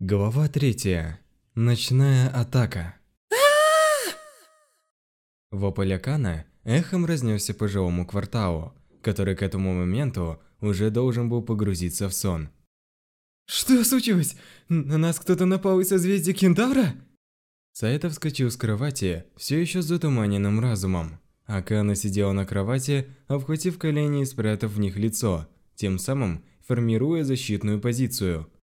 Глава третья. Ночная атака. Вопль Акана эхом разнесся по жилому кварталу, который к этому моменту уже должен был погрузиться в сон. Что случилось? На нас кто-то напал из созвездия Кентавра? Саэта вскочил с кровати, все еще с затуманенным разумом. Акана сидела на кровати, обхватив колени и спрятав в них лицо, тем самым формируя защитную позицию –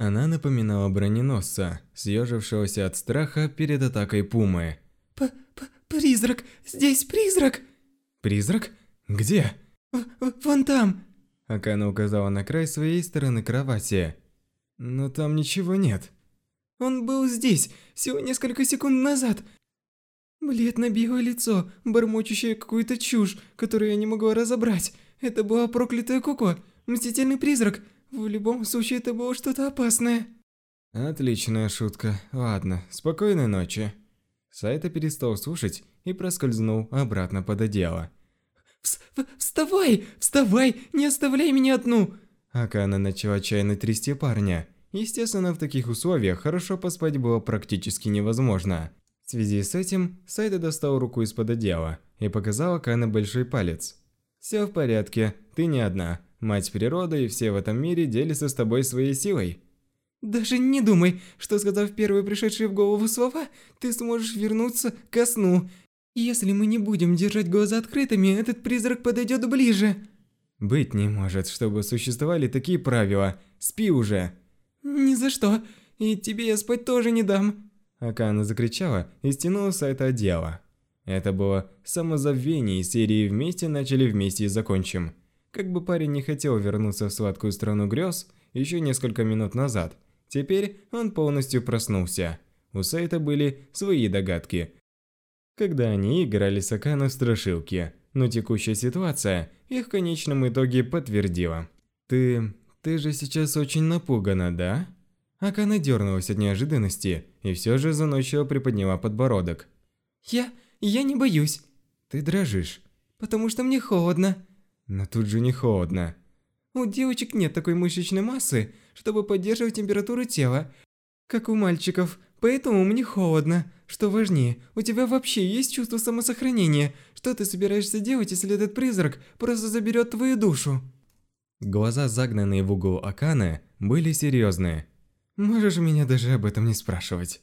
она напоминала броненосца, съежившегося от страха перед атакой пумы. П -п «Призрак! Здесь призрак!» «Призрак? Где?» в «Вон там!» Акана указала на край своей стороны кровати. «Но там ничего нет». «Он был здесь, всего несколько секунд назад. Бледно-белое лицо, бормочущее какую-то чушь, которую я не могла разобрать. Это была проклятая Коко, мстительный призрак. В любом случае, это было что-то опасное. Отличная шутка. Ладно, спокойной ночи. Сайта перестал слушать и проскользнул обратно под одеяло. «Вставай! Вставай! Не оставляй меня одну!» Акана начала отчаянно трясти парня. Естественно, в таких условиях хорошо поспать было практически невозможно. В связи с этим, Сайда достал руку из-под одеяла и показал Акане большой палец. «Все в порядке, ты не одна. Мать природа и все в этом мире делятся с тобой своей силой. Даже не думай, что сказав первые пришедшие в голову слова, ты сможешь вернуться ко сну. Если мы не будем держать глаза открытыми, этот призрак подойдет ближе. Быть не может, чтобы существовали такие правила. Спи уже. Ни за что. И тебе я спать тоже не дам. Акана закричала и стянула с это одеяло. Это было самозабвение серии «Вместе начали, вместе и закончим». Как бы парень не хотел вернуться в сладкую страну грез еще несколько минут назад, теперь он полностью проснулся. У Сайта были свои догадки. Когда они играли с Акана в страшилки, но текущая ситуация их в конечном итоге подтвердила. «Ты... ты же сейчас очень напугана, да?» Акана дернулась от неожиданности и все же заносчиво приподняла подбородок. «Я... я не боюсь». «Ты дрожишь». «Потому что мне холодно». Но тут же не холодно. У девочек нет такой мышечной массы, чтобы поддерживать температуру тела, как у мальчиков, поэтому мне холодно. Что важнее, у тебя вообще есть чувство самосохранения? Что ты собираешься делать, если этот призрак просто заберет твою душу? Глаза, загнанные в угол Акана, были серьезные. Можешь меня даже об этом не спрашивать.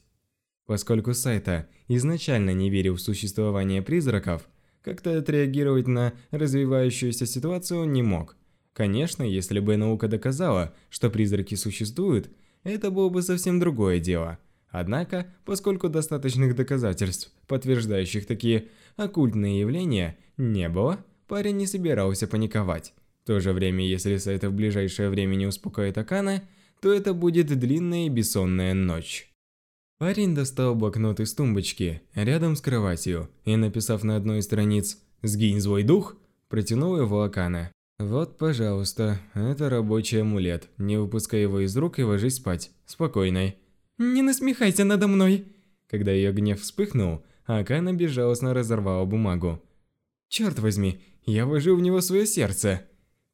Поскольку Сайта изначально не верил в существование призраков, как-то отреагировать на развивающуюся ситуацию он не мог. Конечно, если бы наука доказала, что призраки существуют, это было бы совсем другое дело. Однако, поскольку достаточных доказательств, подтверждающих такие оккультные явления, не было, парень не собирался паниковать. В то же время, если Сайта в ближайшее время не успокоит Акана, то это будет длинная и бессонная ночь. Парень достал блокнот из тумбочки рядом с кроватью и, написав на одной из страниц «Сгинь злой дух», протянул его Акана. «Вот, пожалуйста, это рабочий амулет. Не выпускай его из рук и ложись спать. Спокойной». «Не насмехайся надо мной!» Когда ее гнев вспыхнул, Акана безжалостно разорвала бумагу. «Черт возьми, я вложил в него свое сердце!»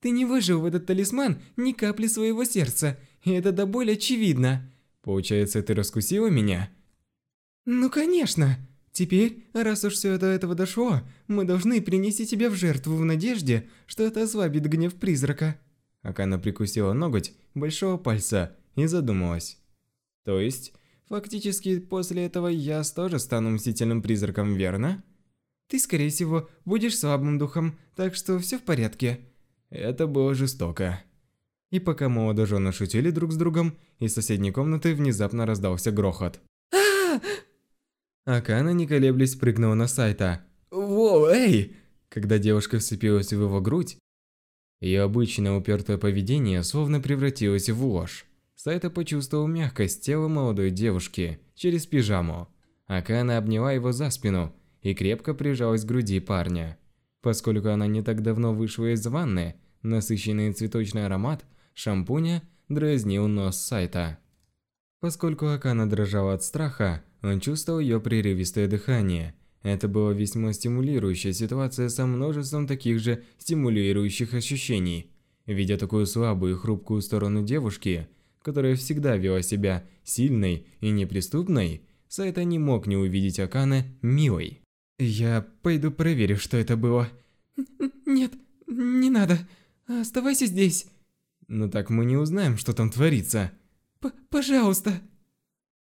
«Ты не вложил в этот талисман ни капли своего сердца, и это до боли очевидно!» Получается, ты раскусила меня? Ну, конечно. Теперь, раз уж все до этого дошло, мы должны принести тебя в жертву в надежде, что это ослабит гнев призрака. Акана прикусила ноготь большого пальца и задумалась. То есть, фактически после этого я тоже стану мстительным призраком, верно? Ты, скорее всего, будешь слабым духом, так что все в порядке. Это было жестоко. И пока молодожены шутили друг с другом, из соседней комнаты внезапно раздался грохот. Акана, не колеблясь, прыгнула на сайта. «Воу, эй!» Когда девушка вцепилась в его грудь, ее обычное упертое поведение словно превратилось в ложь. Сайта почувствовал мягкость тела молодой девушки через пижаму. Акана обняла его за спину и крепко прижалась к груди парня. Поскольку она не так давно вышла из ванны, насыщенный цветочный аромат шампуня дразнил нос сайта. Поскольку Акана дрожала от страха, он чувствовал ее прерывистое дыхание. Это была весьма стимулирующая ситуация со множеством таких же стимулирующих ощущений. Видя такую слабую и хрупкую сторону девушки, которая всегда вела себя сильной и неприступной, Сайта не мог не увидеть Акана милой. «Я пойду проверю, что это было». «Нет, не надо. Оставайся здесь». «Но так мы не узнаем, что там творится». П «Пожалуйста».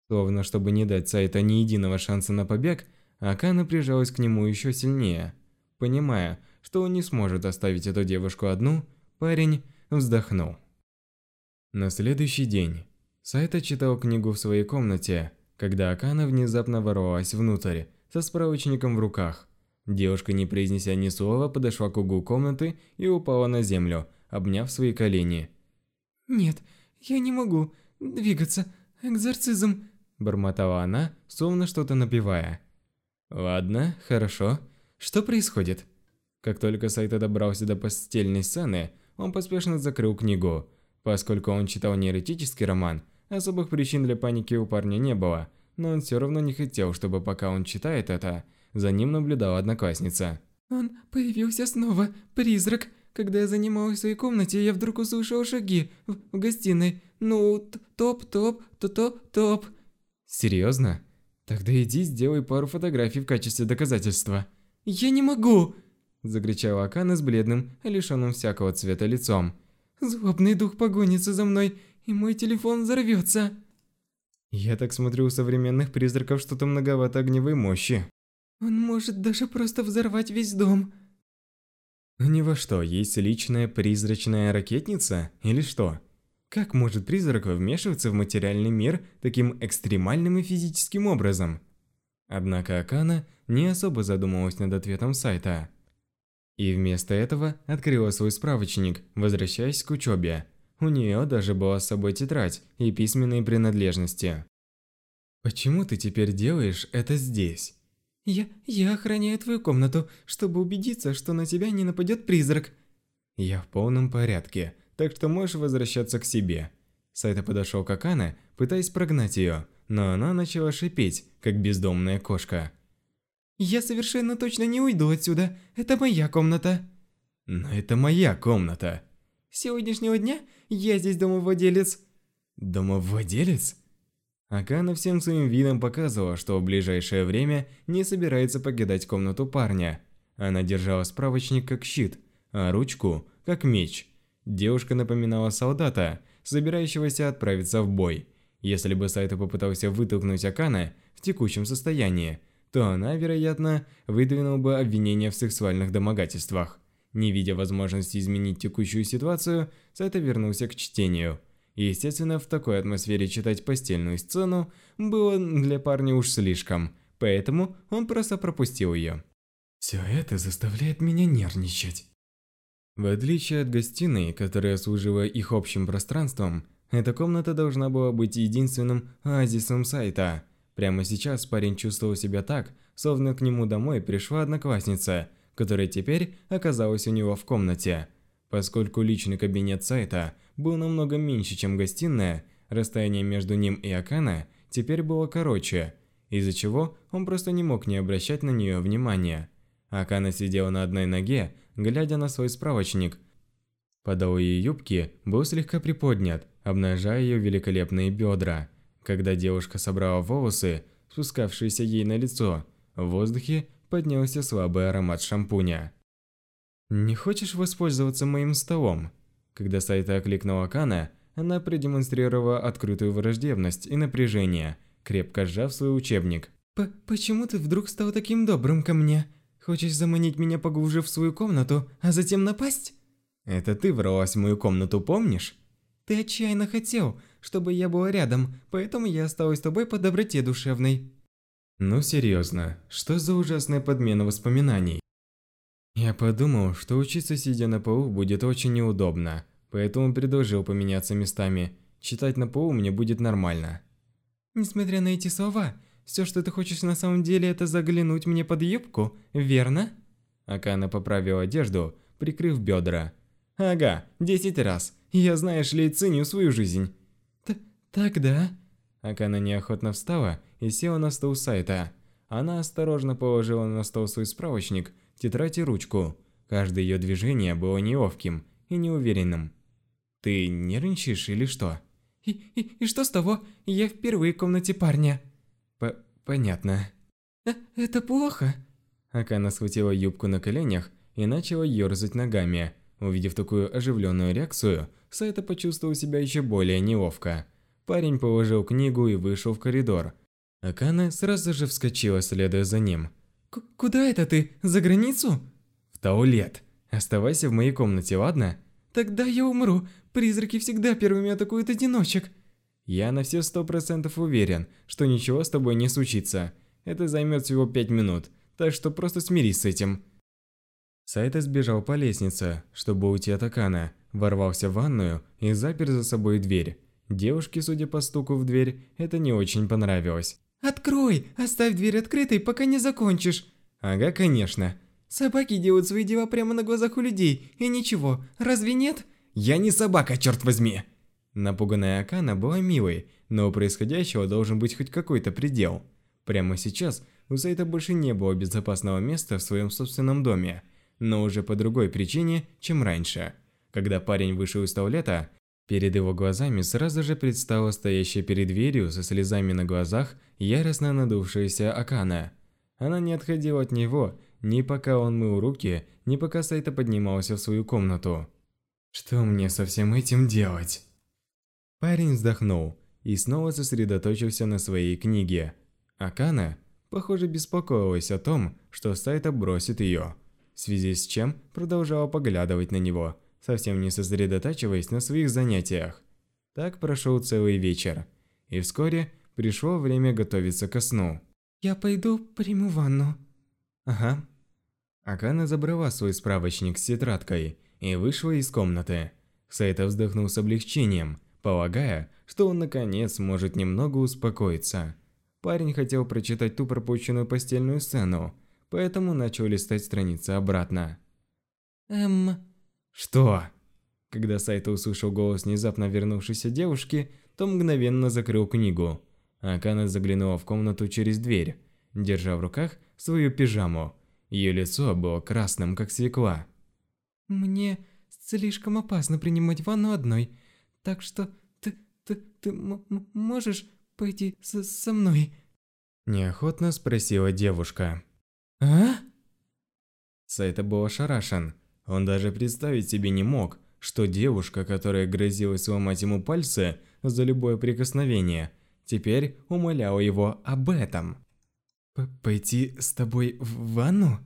Словно чтобы не дать Сайта ни единого шанса на побег, Акана прижалась к нему еще сильнее. Понимая, что он не сможет оставить эту девушку одну, парень вздохнул. На следующий день Сайта читал книгу в своей комнате, когда Акана внезапно ворвалась внутрь со справочником в руках. Девушка, не произнеся ни слова, подошла к углу комнаты и упала на землю, обняв свои колени. «Нет, я не могу двигаться. Экзорцизм!» Бормотала она, словно что-то напевая. «Ладно, хорошо. Что происходит?» Как только Сайта добрался до постельной сцены, он поспешно закрыл книгу. Поскольку он читал не роман, особых причин для паники у парня не было, но он все равно не хотел, чтобы пока он читает это, за ним наблюдала одноклассница. «Он появился снова, призрак. Когда я занималась в своей комнате, я вдруг услышала шаги в, в гостиной. Ну, топ-топ, топ-топ-топ». «Серьезно? Тогда иди сделай пару фотографий в качестве доказательства». «Я не могу!» Закричала Акана с бледным, лишенным всякого цвета лицом. «Злобный дух погонится за мной, и мой телефон взорвется!» Я так смотрю, у современных призраков что-то многовато огневой мощи. Он может даже просто взорвать весь дом. У него что, есть личная призрачная ракетница? Или что? Как может призрак вмешиваться в материальный мир таким экстремальным и физическим образом? Однако Акана не особо задумывалась над ответом сайта. И вместо этого открыла свой справочник, возвращаясь к учебе. У нее даже была с собой тетрадь и письменные принадлежности. «Почему ты теперь делаешь это здесь?» «Я... я охраняю твою комнату, чтобы убедиться, что на тебя не нападет призрак». «Я в полном порядке, так что можешь возвращаться к себе». Сайта подошел к Акане, пытаясь прогнать ее, но она начала шипеть, как бездомная кошка. «Я совершенно точно не уйду отсюда, это моя комната». «Но это моя комната». «С сегодняшнего дня я здесь домовладелец». «Домовладелец?» Акана всем своим видом показывала, что в ближайшее время не собирается покидать комнату парня. Она держала справочник как щит, а ручку как меч. Девушка напоминала солдата, собирающегося отправиться в бой. Если бы Сайто попытался вытолкнуть Акана в текущем состоянии, то она, вероятно, выдвинула бы обвинение в сексуальных домогательствах. Не видя возможности изменить текущую ситуацию, Сайто вернулся к чтению. Естественно, в такой атмосфере читать постельную сцену было для парня уж слишком, поэтому он просто пропустил ее. Все это заставляет меня нервничать. В отличие от гостиной, которая служила их общим пространством, эта комната должна была быть единственным оазисом сайта. Прямо сейчас парень чувствовал себя так, словно к нему домой пришла одноклассница, которая теперь оказалась у него в комнате. Поскольку личный кабинет сайта был намного меньше, чем гостиная, расстояние между ним и Акана теперь было короче, из-за чего он просто не мог не обращать на нее внимания. Акана сидела на одной ноге, глядя на свой справочник. Подол ее юбки был слегка приподнят, обнажая ее великолепные бедра. Когда девушка собрала волосы, спускавшиеся ей на лицо, в воздухе поднялся слабый аромат шампуня. «Не хочешь воспользоваться моим столом?» Когда Сайта окликнула Акана, она продемонстрировала открытую враждебность и напряжение, крепко сжав свой учебник. П «Почему ты вдруг стал таким добрым ко мне?» Хочешь заманить меня поглубже в свою комнату, а затем напасть? Это ты ворвалась в мою комнату, помнишь? Ты отчаянно хотел, чтобы я была рядом, поэтому я осталась с тобой по доброте душевной. Ну серьезно, что за ужасная подмена воспоминаний? Я подумал, что учиться сидя на полу будет очень неудобно, поэтому предложил поменяться местами. Читать на полу мне будет нормально. Несмотря на эти слова, все, что ты хочешь на самом деле, это заглянуть мне под юбку, верно?» Акана поправил одежду, прикрыв бедра. «Ага, десять раз. Я, знаешь ли, ценю свою жизнь». Т «Тогда...» Акана неохотно встала и села на стол сайта. Она осторожно положила на стол свой справочник, тетрадь и ручку. Каждое ее движение было неловким и неуверенным. «Ты нервничаешь или что?» И, и, и что с того? Я впервые в комнате парня. П понятно. Э, это плохо. Акана схватила юбку на коленях и начала ерзать ногами. Увидев такую оживленную реакцию, Сайта почувствовал себя еще более неловко. Парень положил книгу и вышел в коридор. Акана сразу же вскочила, следуя за ним. К «Куда это ты? За границу?» «В туалет. Оставайся в моей комнате, ладно?» «Тогда я умру. Призраки всегда первыми атакуют одиночек». «Я на все сто процентов уверен, что ничего с тобой не случится. Это займет всего пять минут, так что просто смирись с этим». Сайта сбежал по лестнице, чтобы уйти от Акана, ворвался в ванную и запер за собой дверь. Девушке, судя по стуку в дверь, это не очень понравилось. «Открой! Оставь дверь открытой, пока не закончишь!» «Ага, конечно!» «Собаки делают свои дела прямо на глазах у людей, и ничего, разве нет?» «Я не собака, черт возьми!» Напуганная Акана была милой, но у происходящего должен быть хоть какой-то предел. Прямо сейчас у Сайта больше не было безопасного места в своем собственном доме, но уже по другой причине, чем раньше. Когда парень вышел из туалета, перед его глазами сразу же предстала стоящая перед дверью со слезами на глазах яростно надувшаяся Акана. Она не отходила от него, ни пока он мыл руки, ни пока Сайта поднимался в свою комнату. «Что мне со всем этим делать?» Парень вздохнул и снова сосредоточился на своей книге. Акана, похоже, беспокоилась о том, что Сайта бросит ее, в связи с чем продолжала поглядывать на него, совсем не сосредотачиваясь на своих занятиях. Так прошел целый вечер, и вскоре пришло время готовиться ко сну. «Я пойду приму ванну». «Ага». Акана забрала свой справочник с тетрадкой и вышла из комнаты. Сайта вздохнул с облегчением, полагая, что он наконец может немного успокоиться. Парень хотел прочитать ту пропущенную постельную сцену, поэтому начал листать страницы обратно. «Эм...» «Что?» Когда Сайта услышал голос внезапно вернувшейся девушки, то мгновенно закрыл книгу. Акана заглянула в комнату через дверь, держа в руках свою пижаму. Ее лицо было красным, как свекла. «Мне слишком опасно принимать ванну одной, так что ты, ты, ты можешь пойти со, со мной?» Неохотно спросила девушка. «А?» Сайта был ошарашен. Он даже представить себе не мог, что девушка, которая грозилась сломать ему пальцы за любое прикосновение, теперь умоляла его об этом. П «Пойти с тобой в ванну?»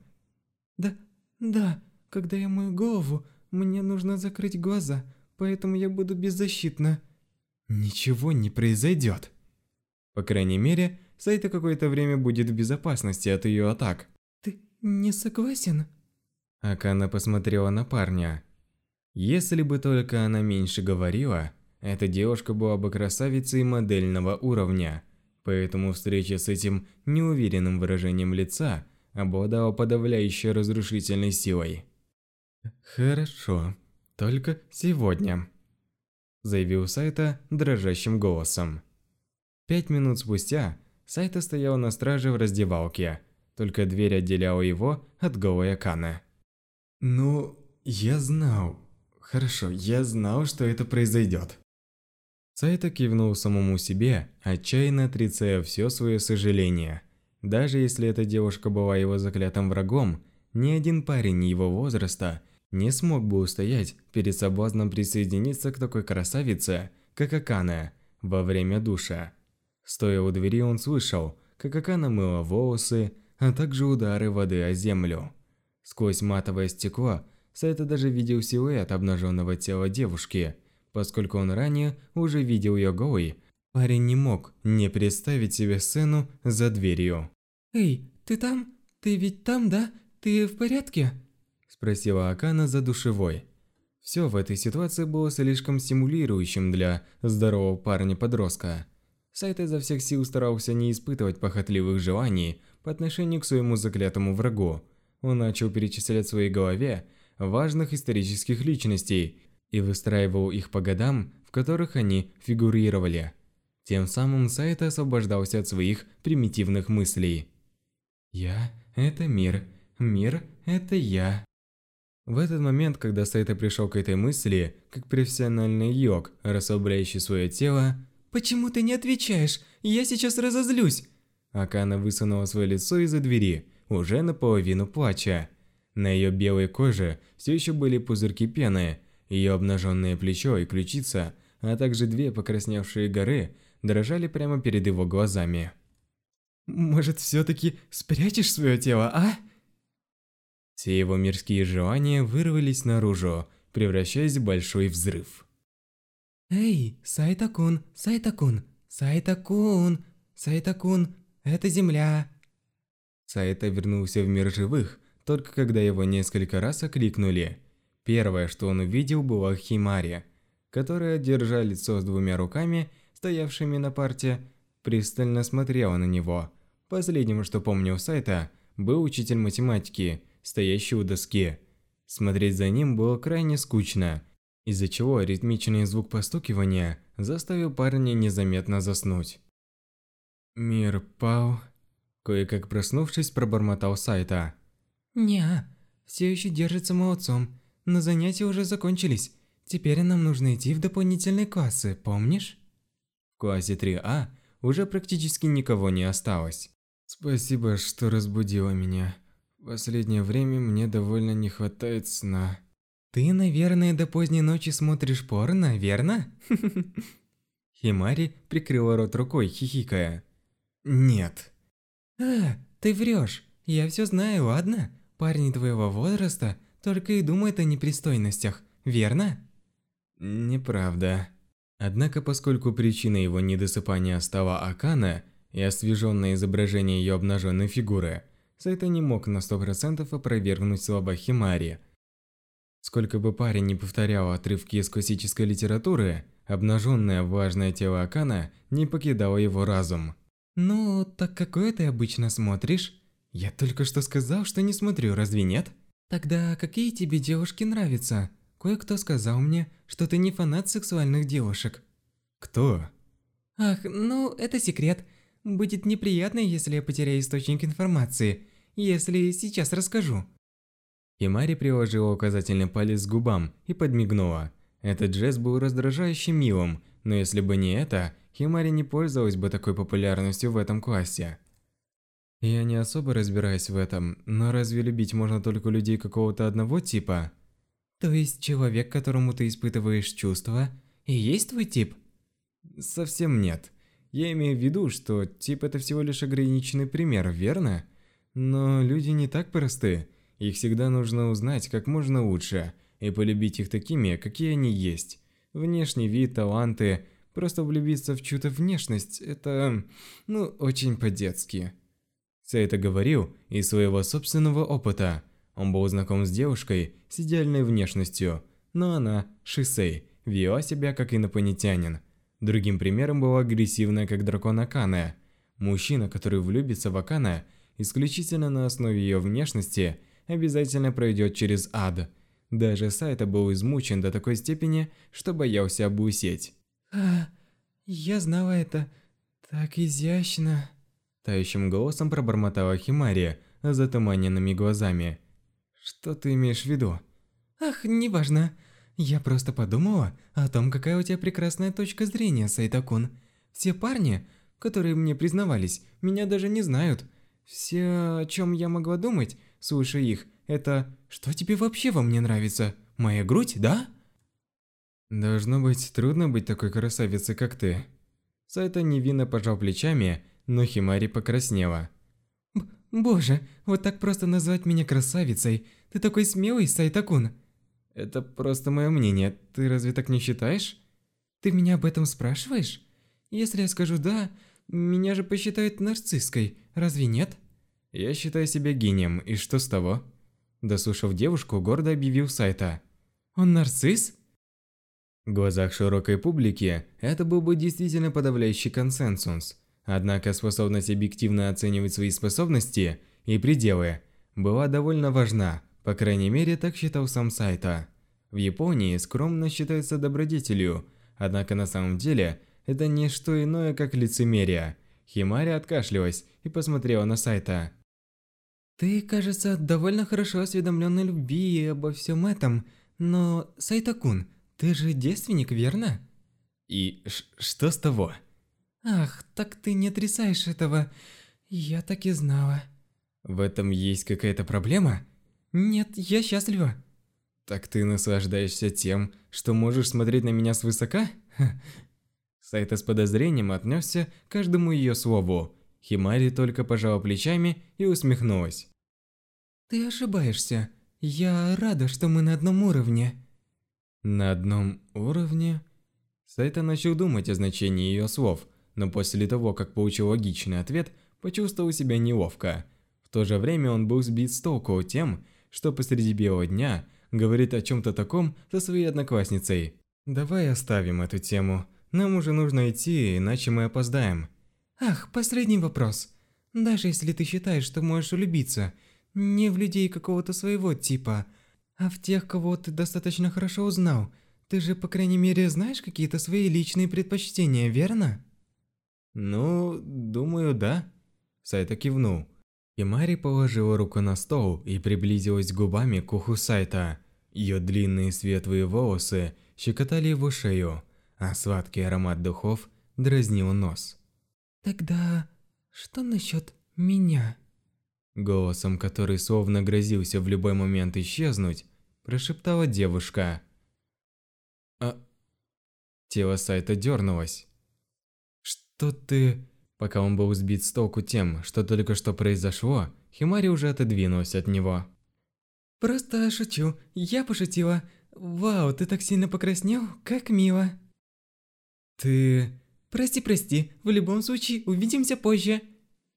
«Да, да, когда я мою голову, мне нужно закрыть глаза, поэтому я буду беззащитна». «Ничего не произойдет». По крайней мере, Сайта какое-то время будет в безопасности от ее атак. «Ты не согласен?» Акана посмотрела на парня. Если бы только она меньше говорила, эта девушка была бы красавицей модельного уровня, поэтому встреча с этим неуверенным выражением лица обладала подавляющей разрушительной силой. «Хорошо, только сегодня», – заявил Сайта дрожащим голосом. Пять минут спустя Сайта стоял на страже в раздевалке, только дверь отделяла его от голой Акана. «Ну, я знал. Хорошо, я знал, что это произойдет». Сайта кивнул самому себе, отчаянно отрицая все свое сожаление. Даже если эта девушка была его заклятым врагом, ни один парень его возраста не смог бы устоять перед соблазном присоединиться к такой красавице, как Акана, во время душа. Стоя у двери, он слышал, как Акана мыла волосы, а также удары воды о землю. Сквозь матовое стекло Сайта даже видел силуэт обнаженного тела девушки. Поскольку он ранее уже видел ее голой, парень не мог не представить себе сцену за дверью. «Эй, ты там? Ты ведь там, да? Ты в порядке?» Спросила Акана за душевой. Все в этой ситуации было слишком стимулирующим для здорового парня-подростка. Сайт изо всех сил старался не испытывать похотливых желаний по отношению к своему заклятому врагу. Он начал перечислять в своей голове важных исторических личностей и выстраивал их по годам, в которых они фигурировали. Тем самым Сайт освобождался от своих примитивных мыслей. «Я – это мир, мир – это я». В этот момент, когда Сайта пришел к этой мысли, как профессиональный йог, расслабляющий свое тело, «Почему ты не отвечаешь? Я сейчас разозлюсь!» Акана высунула свое лицо из-за двери, уже наполовину плача. На ее белой коже все еще были пузырьки пены, ее обнаженное плечо и ключица, а также две покрасневшие горы, дрожали прямо перед его глазами. «Может, все-таки спрячешь свое тело, а?» Все его мирские желания вырвались наружу, превращаясь в большой взрыв. «Эй, Сайтакун, Сайтакун, Сайтакун, Сайтакун, это земля!» Сайта вернулся в мир живых, только когда его несколько раз окликнули. Первое, что он увидел, была Химари, которая, держа лицо с двумя руками, стоявшими на парте, пристально смотрела на него. Последним, что помнил Сайта, был учитель математики, стоящий у доски. Смотреть за ним было крайне скучно, из-за чего ритмичный звук постукивания заставил парня незаметно заснуть. «Мир пал», – кое-как проснувшись, пробормотал Сайта. «Не, все еще держится молодцом, но занятия уже закончились. Теперь нам нужно идти в дополнительные классы, помнишь?» В классе 3А уже практически никого не осталось. «Спасибо, что разбудила меня. В последнее время мне довольно не хватает сна». «Ты, наверное, до поздней ночи смотришь порно, верно?» Химари прикрыла рот рукой, хихикая. «Нет». «А, ты врешь. Я все знаю, ладно? Парни твоего возраста только и думают о непристойностях, верно?» «Неправда». Однако, поскольку причиной его недосыпания стала Акана и освеженное изображение ее обнаженной фигуры, Сайта не мог на сто процентов опровергнуть слова Химари. Сколько бы парень не повторял отрывки из классической литературы, обнаженное влажное тело Акана не покидало его разум. «Ну, так какое ты обычно смотришь?» «Я только что сказал, что не смотрю, разве нет?» «Тогда какие тебе девушки нравятся?» Кое-кто сказал мне, что ты не фанат сексуальных девушек. Кто? Ах, ну, это секрет. Будет неприятно, если я потеряю источник информации, если сейчас расскажу. Химари приложила указательный палец к губам и подмигнула. Этот жест был раздражающе милым, но если бы не это, Химари не пользовалась бы такой популярностью в этом классе. Я не особо разбираюсь в этом, но разве любить можно только людей какого-то одного типа? То есть человек, которому ты испытываешь чувства, и есть твой тип? Совсем нет. Я имею в виду, что тип это всего лишь ограниченный пример, верно? Но люди не так просты. Их всегда нужно узнать как можно лучше и полюбить их такими, какие они есть. Внешний вид, таланты, просто влюбиться в чью-то внешность – это, ну, очень по-детски. Все это говорил из своего собственного опыта – он был знаком с девушкой с идеальной внешностью, но она, Шисей, вела себя как инопланетянин. Другим примером была агрессивная как дракон Акана. Мужчина, который влюбится в Акана исключительно на основе ее внешности, обязательно пройдет через ад. Даже Сайта был измучен до такой степени, что боялся обусеть. «А, я знала это. Так изящно». Тающим голосом пробормотала Химария, затуманенными глазами. Что ты имеешь в виду? Ах, неважно. Я просто подумала о том, какая у тебя прекрасная точка зрения, Сайтакун. Все парни, которые мне признавались, меня даже не знают. Все, о чем я могла думать, слушая их, это «Что тебе вообще во мне нравится? Моя грудь, да?» Должно быть трудно быть такой красавицей, как ты. Сайта невинно пожал плечами, но Химари покраснела. Боже, вот так просто назвать меня красавицей. Ты такой смелый, Сайтакун. Это просто мое мнение. Ты разве так не считаешь? Ты меня об этом спрашиваешь? Если я скажу «да», меня же посчитают нарцисской, разве нет? Я считаю себя гением, и что с того? Дослушав девушку, гордо объявил Сайта. Он нарцисс? В глазах широкой публики это был бы действительно подавляющий консенсус. Однако способность объективно оценивать свои способности и пределы была довольно важна, по крайней мере так считал сам Сайта. В Японии скромность считается добродетелью, однако на самом деле это не что иное, как лицемерие. Химари откашлялась и посмотрела на Сайта. Ты, кажется, довольно хорошо осведомлен о любви и обо всем этом, но, Сайтакун, ты же девственник, верно? И что с того? Ах, так ты не отрицаешь этого. Я так и знала. В этом есть какая-то проблема? Нет, я счастлива. Так ты наслаждаешься тем, что можешь смотреть на меня свысока? Сайта с подозрением отнесся к каждому ее слову. Химари только пожала плечами и усмехнулась. Ты ошибаешься. Я рада, что мы на одном уровне. На одном уровне? Сайта начал думать о значении ее слов, но после того, как получил логичный ответ, почувствовал себя неловко. В то же время он был сбит с толку тем, что посреди белого дня говорит о чем-то таком со своей одноклассницей. Давай оставим эту тему. Нам уже нужно идти, иначе мы опоздаем. Ах, последний вопрос. Даже если ты считаешь, что можешь влюбиться, не в людей какого-то своего типа, а в тех, кого ты достаточно хорошо узнал, ты же, по крайней мере, знаешь какие-то свои личные предпочтения, верно? Ну, думаю, да. Сайта кивнул. И Мари положила руку на стол и приблизилась губами к уху Сайта. Ее длинные светлые волосы щекотали его шею, а сладкий аромат духов дразнил нос. «Тогда что насчет меня?» Голосом, который словно грозился в любой момент исчезнуть, прошептала девушка. «А...» Тело Сайта дернулось. «Что ты...» Пока он был сбит с толку тем, что только что произошло, Химари уже отодвинулась от него. Просто шучу. Я пошутила. Вау, ты так сильно покраснел, как мило. Ты... Прости, прости. В любом случае, увидимся позже.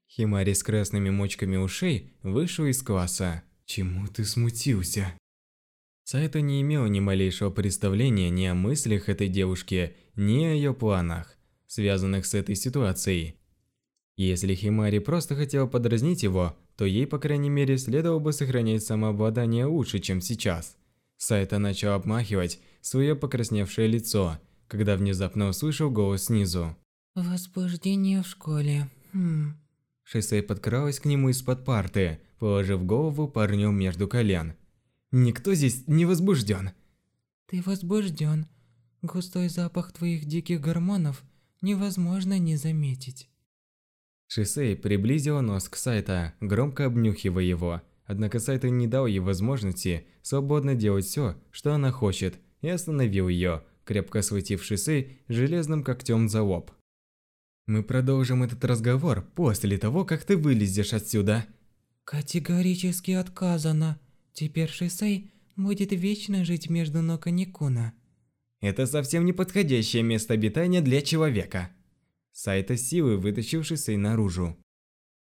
Химари с красными мочками ушей вышел из класса. Чему ты смутился? Сайта не имел ни малейшего представления ни о мыслях этой девушки, ни о ее планах, связанных с этой ситуацией. Если Химари просто хотела подразнить его, то ей, по крайней мере, следовало бы сохранять самообладание лучше, чем сейчас. Сайта начал обмахивать свое покрасневшее лицо, когда внезапно услышал голос снизу. «Возбуждение в школе. Хм...» Шисей подкралась к нему из-под парты, положив голову парню между колен. «Никто здесь не возбужден». «Ты возбужден. Густой запах твоих диких гормонов невозможно не заметить». Шисей приблизила нос к Сайта, громко обнюхивая его. Однако Сайта не дал ей возможности свободно делать все, что она хочет, и остановил ее, крепко схватив Шисей железным когтем за лоб. «Мы продолжим этот разговор после того, как ты вылезешь отсюда». «Категорически отказано. Теперь Шисей будет вечно жить между ног Аникуна». «Это совсем не подходящее место обитания для человека». Сайта силы вытащил Шисей наружу.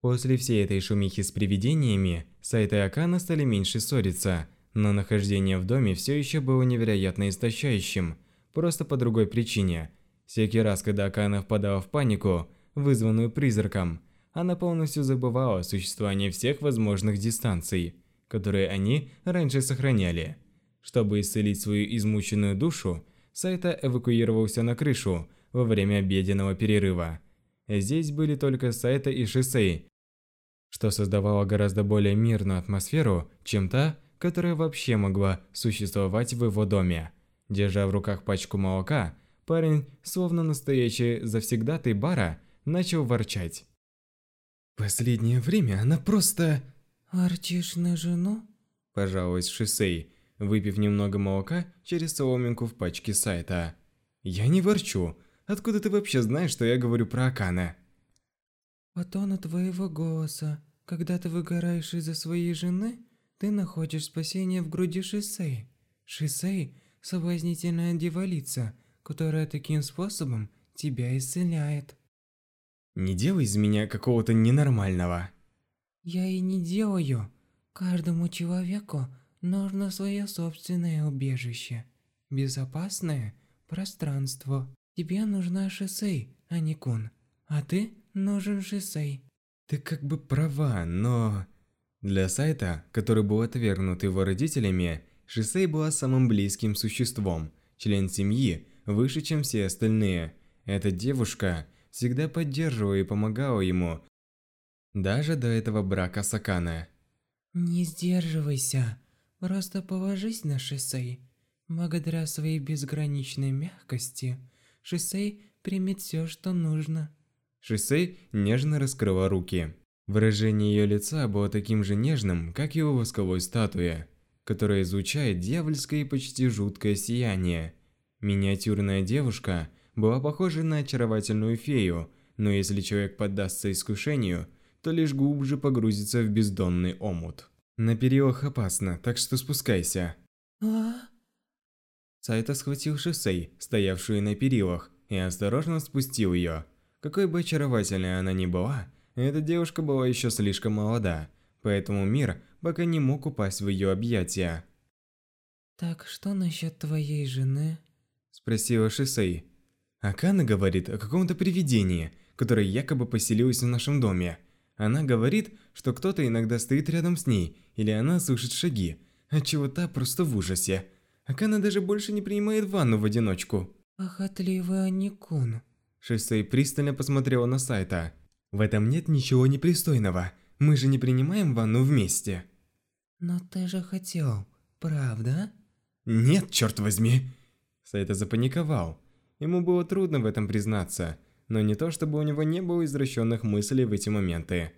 После всей этой шумихи с привидениями, Сайта и Акана стали меньше ссориться, но нахождение в доме все еще было невероятно истощающим, просто по другой причине. Всякий раз, когда Акана впадала в панику, вызванную призраком, она полностью забывала о существовании всех возможных дистанций, которые они раньше сохраняли. Чтобы исцелить свою измученную душу, Сайта эвакуировался на крышу, во время обеденного перерыва. Здесь были только Сайта и Шисей, что создавало гораздо более мирную атмосферу, чем та, которая вообще могла существовать в его доме. Держа в руках пачку молока, парень, словно настоящий завсегдатый бара, начал ворчать. «Последнее время она просто...» «Ворчишь на жену?» – пожаловалась Шисей, выпив немного молока через соломинку в пачке Сайта. «Я не ворчу, Откуда ты вообще знаешь, что я говорю про Акана? По тону твоего голоса, когда ты выгораешь из-за своей жены, ты находишь спасение в груди Шисей. Шисей – соблазнительная девалица, которая таким способом тебя исцеляет. Не делай из меня какого-то ненормального. Я и не делаю. Каждому человеку нужно свое собственное убежище. Безопасное пространство. Тебе нужна Шисей, а не Кун. А ты нужен Шисей. Ты как бы права, но... Для Сайта, который был отвергнут его родителями, Шисей была самым близким существом, член семьи, выше, чем все остальные. Эта девушка всегда поддерживала и помогала ему, даже до этого брака с Акана. Не сдерживайся, просто положись на Шисей. Благодаря своей безграничной мягкости, Шисей примет все, что нужно. Шисей нежно раскрыла руки. Выражение ее лица было таким же нежным, как у восковой статуи, которая излучает дьявольское и почти жуткое сияние. Миниатюрная девушка была похожа на очаровательную фею, но если человек поддастся искушению, то лишь глубже погрузится в бездонный омут. На перилах опасно, так что спускайся. А? Сайта схватил Шисей, стоявшую на перилах, и осторожно спустил ее. Какой бы очаровательной она ни была, эта девушка была еще слишком молода, поэтому мир пока не мог упасть в ее объятия. «Так что насчет твоей жены?» – спросила Шисей. Акана говорит о каком-то привидении, которое якобы поселилось в нашем доме. Она говорит, что кто-то иногда стоит рядом с ней, или она слышит шаги, отчего та просто в ужасе. Акана даже больше не принимает ванну в одиночку. «Похотливый Аникун». Шисей пристально посмотрела на Сайта. В этом нет ничего непристойного. Мы же не принимаем ванну вместе. Но ты же хотел, правда? Нет, черт возьми. Сайта запаниковал. Ему было трудно в этом признаться, но не то чтобы у него не было извращенных мыслей в эти моменты.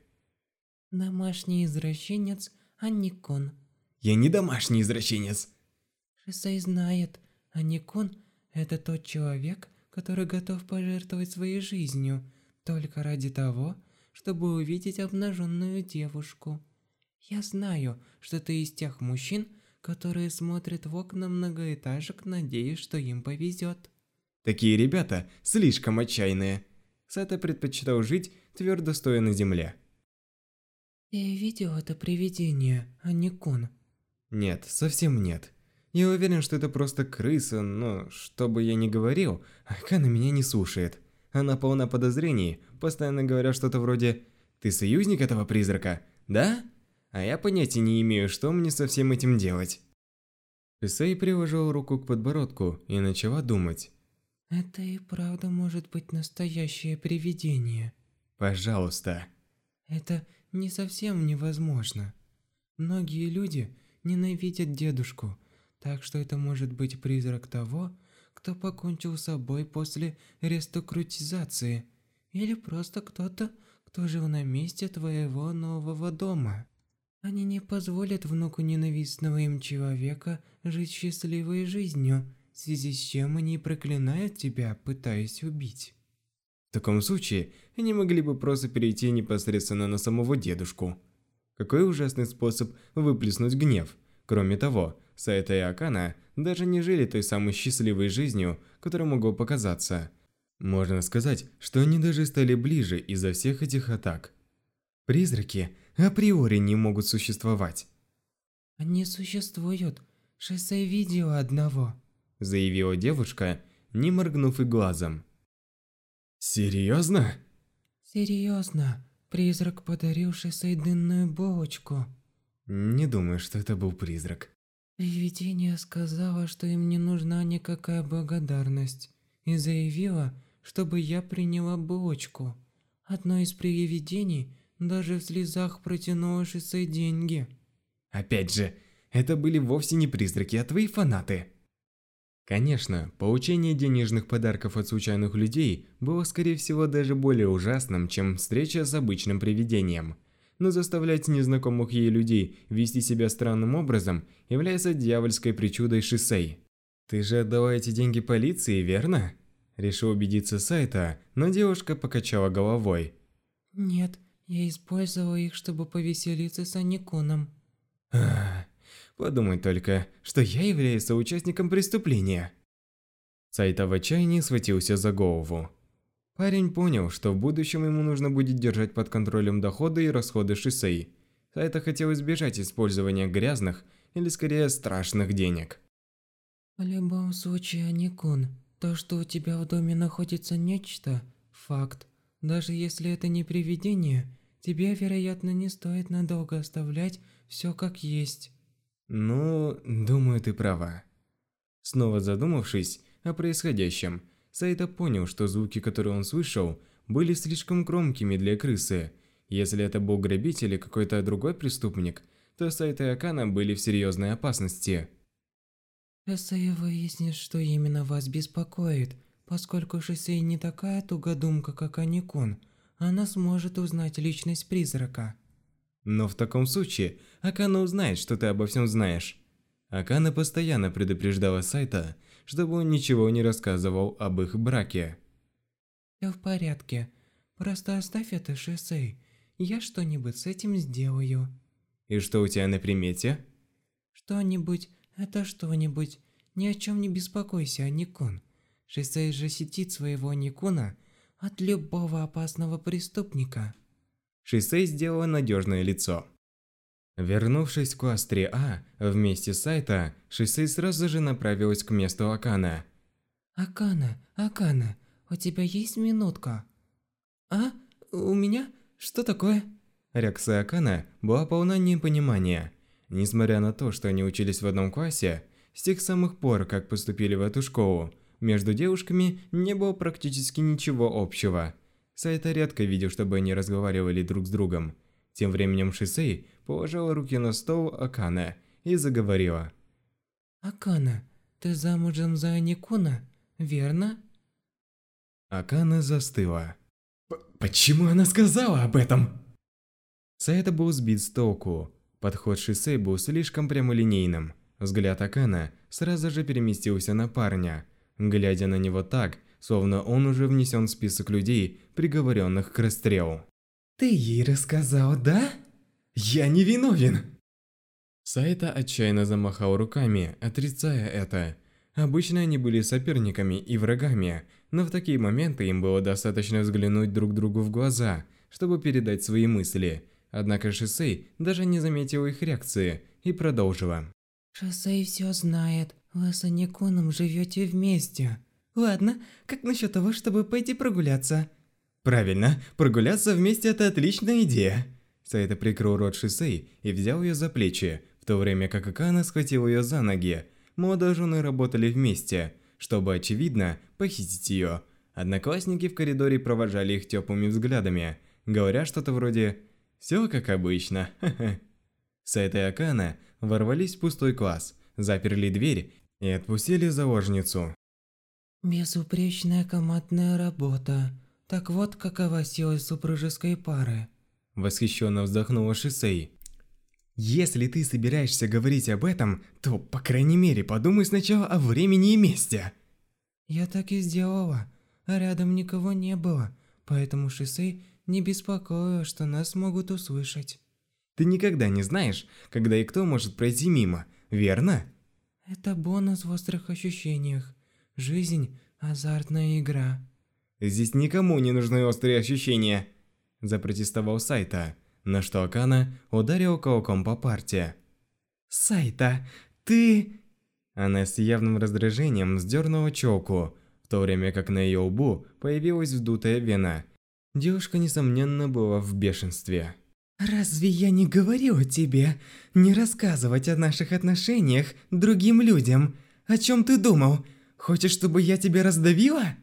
Домашний извращенец Аникон. Я не домашний извращенец. Шисей знает, Аникон – это тот человек, который готов пожертвовать своей жизнью – только ради того, чтобы увидеть обнаженную девушку. Я знаю, что ты из тех мужчин, которые смотрят в окна многоэтажек, надеясь, что им повезет. Такие ребята слишком отчаянные. Сата предпочитал жить твердо стоя на земле. Я видел это привидение, а не кон. Нет, совсем нет. Я уверен, что это просто крыса, но что бы я ни говорил, Акана меня не слушает. Она полна подозрений, постоянно говоря что-то вроде «Ты союзник этого призрака, да?» А я понятия не имею, что мне со всем этим делать. Исей приложил руку к подбородку и начала думать. Это и правда может быть настоящее привидение. Пожалуйста. Это не совсем невозможно. Многие люди ненавидят дедушку, так что это может быть призрак того, кто покончил с собой после рестокрутизации, или просто кто-то, кто жил на месте твоего нового дома. Они не позволят внуку ненавистного им человека жить счастливой жизнью, в связи с чем они проклинают тебя, пытаясь убить. В таком случае, они могли бы просто перейти непосредственно на самого дедушку. Какой ужасный способ выплеснуть гнев. Кроме того, Сайта и Акана даже не жили той самой счастливой жизнью, которая могло показаться. Можно сказать, что они даже стали ближе из-за всех этих атак. Призраки априори не могут существовать. Они существуют. Шоссе видео одного, заявила девушка, не моргнув и глазом. Серьезно? Серьезно. Призрак подарил Шоссе дынную булочку. Не думаю, что это был призрак. Привидение сказала, что им не нужна никакая благодарность, и заявила, чтобы я приняла булочку. Одно из привидений даже в слезах протянуло Шисей деньги. Опять же, это были вовсе не призраки, а твои фанаты. Конечно, получение денежных подарков от случайных людей было скорее всего даже более ужасным, чем встреча с обычным привидением – но заставлять незнакомых ей людей вести себя странным образом является дьявольской причудой Шисей. «Ты же отдала эти деньги полиции, верно?» Решил убедиться Сайта, но девушка покачала головой. «Нет, я использовала их, чтобы повеселиться с Аниконом». Подумай только, что я являюсь участником преступления. Сайта в отчаянии схватился за голову. Парень понял, что в будущем ему нужно будет держать под контролем доходы и расходы Шисей. Сайта хотел избежать использования грязных или скорее страшных денег. В любом случае, Аникун, то, что у тебя в доме находится нечто – факт. Даже если это не привидение, тебе, вероятно, не стоит надолго оставлять все как есть. Ну, думаю, ты права. Снова задумавшись о происходящем, Сайта понял, что звуки, которые он слышал, были слишком громкими для крысы. Если это был грабитель или какой-то другой преступник, то Сайта и Акана были в серьезной опасности. Шисей выяснит, что именно вас беспокоит. Поскольку Шисей не такая тугодумка, как Аникун, она сможет узнать личность призрака. Но в таком случае Акана узнает, что ты обо всем знаешь. Акана постоянно предупреждала Сайта, чтобы он ничего не рассказывал об их браке. Все в порядке. Просто оставь это Шисей. Я что-нибудь с этим сделаю. И что у тебя на примете? Что-нибудь, это что-нибудь. Ни о чем не беспокойся, Аникун. Шисей же сетит своего Аникуна от любого опасного преступника. Шисей сделала надежное лицо. Вернувшись к класс 3А вместе с Сайта, Шисей сразу же направилась к месту Акана. Акана, Акана, у тебя есть минутка? А? У меня? Что такое? Реакция Акана была полна непонимания. Несмотря на то, что они учились в одном классе, с тех самых пор, как поступили в эту школу, между девушками не было практически ничего общего. Сайта редко видел, чтобы они разговаривали друг с другом. Тем временем Шисей положила руки на стол Акана и заговорила. Акана, ты замужем за Аникуна, верно? Акана застыла. «Почему она сказала об этом?» Сайта был сбит с толку. Подход Шисей был слишком прямолинейным. Взгляд Акана сразу же переместился на парня, глядя на него так, словно он уже внесен в список людей, приговоренных к расстрелу. «Ты ей рассказал, да? Я не виновен!» Сайта отчаянно замахал руками, отрицая это. Обычно они были соперниками и врагами, но в такие моменты им было достаточно взглянуть друг другу в глаза, чтобы передать свои мысли. Однако Шисей даже не заметил их реакции и продолжила. Шосей все знает. Вы с Аниконом живете вместе. Ладно, как насчет того, чтобы пойти прогуляться? Правильно, прогуляться вместе это отличная идея. Сайта прикрыл рот Шисей и взял ее за плечи, в то время как Акана схватил ее за ноги. Молодожены работали вместе, чтобы, очевидно, похитить ее. Одноклассники в коридоре провожали их теплыми взглядами, говоря что-то вроде «Все как обычно, ха-ха». Сайта и Акана ворвались в пустой класс, заперли дверь и отпустили заложницу. Безупречная командная работа. Так вот, какова сила супружеской пары. Восхищенно вздохнула Шисей. Если ты собираешься говорить об этом, то, по крайней мере, подумай сначала о времени и месте. Я так и сделала. А рядом никого не было, поэтому Шисей не беспокоила, что нас могут услышать. Ты никогда не знаешь, когда и кто может пройти мимо, верно? Это бонус в острых ощущениях. Жизнь – азартная игра. Здесь никому не нужны острые ощущения, запротестовал Сайта, на что Акана ударил кулаком по парте. Сайта, ты... Она с явным раздражением сдернула челку, в то время как на ее лбу появилась вдутая вена. Девушка, несомненно, была в бешенстве. Разве я не говорила тебе не рассказывать о наших отношениях другим людям? О чем ты думал? Хочешь, чтобы я тебя раздавила?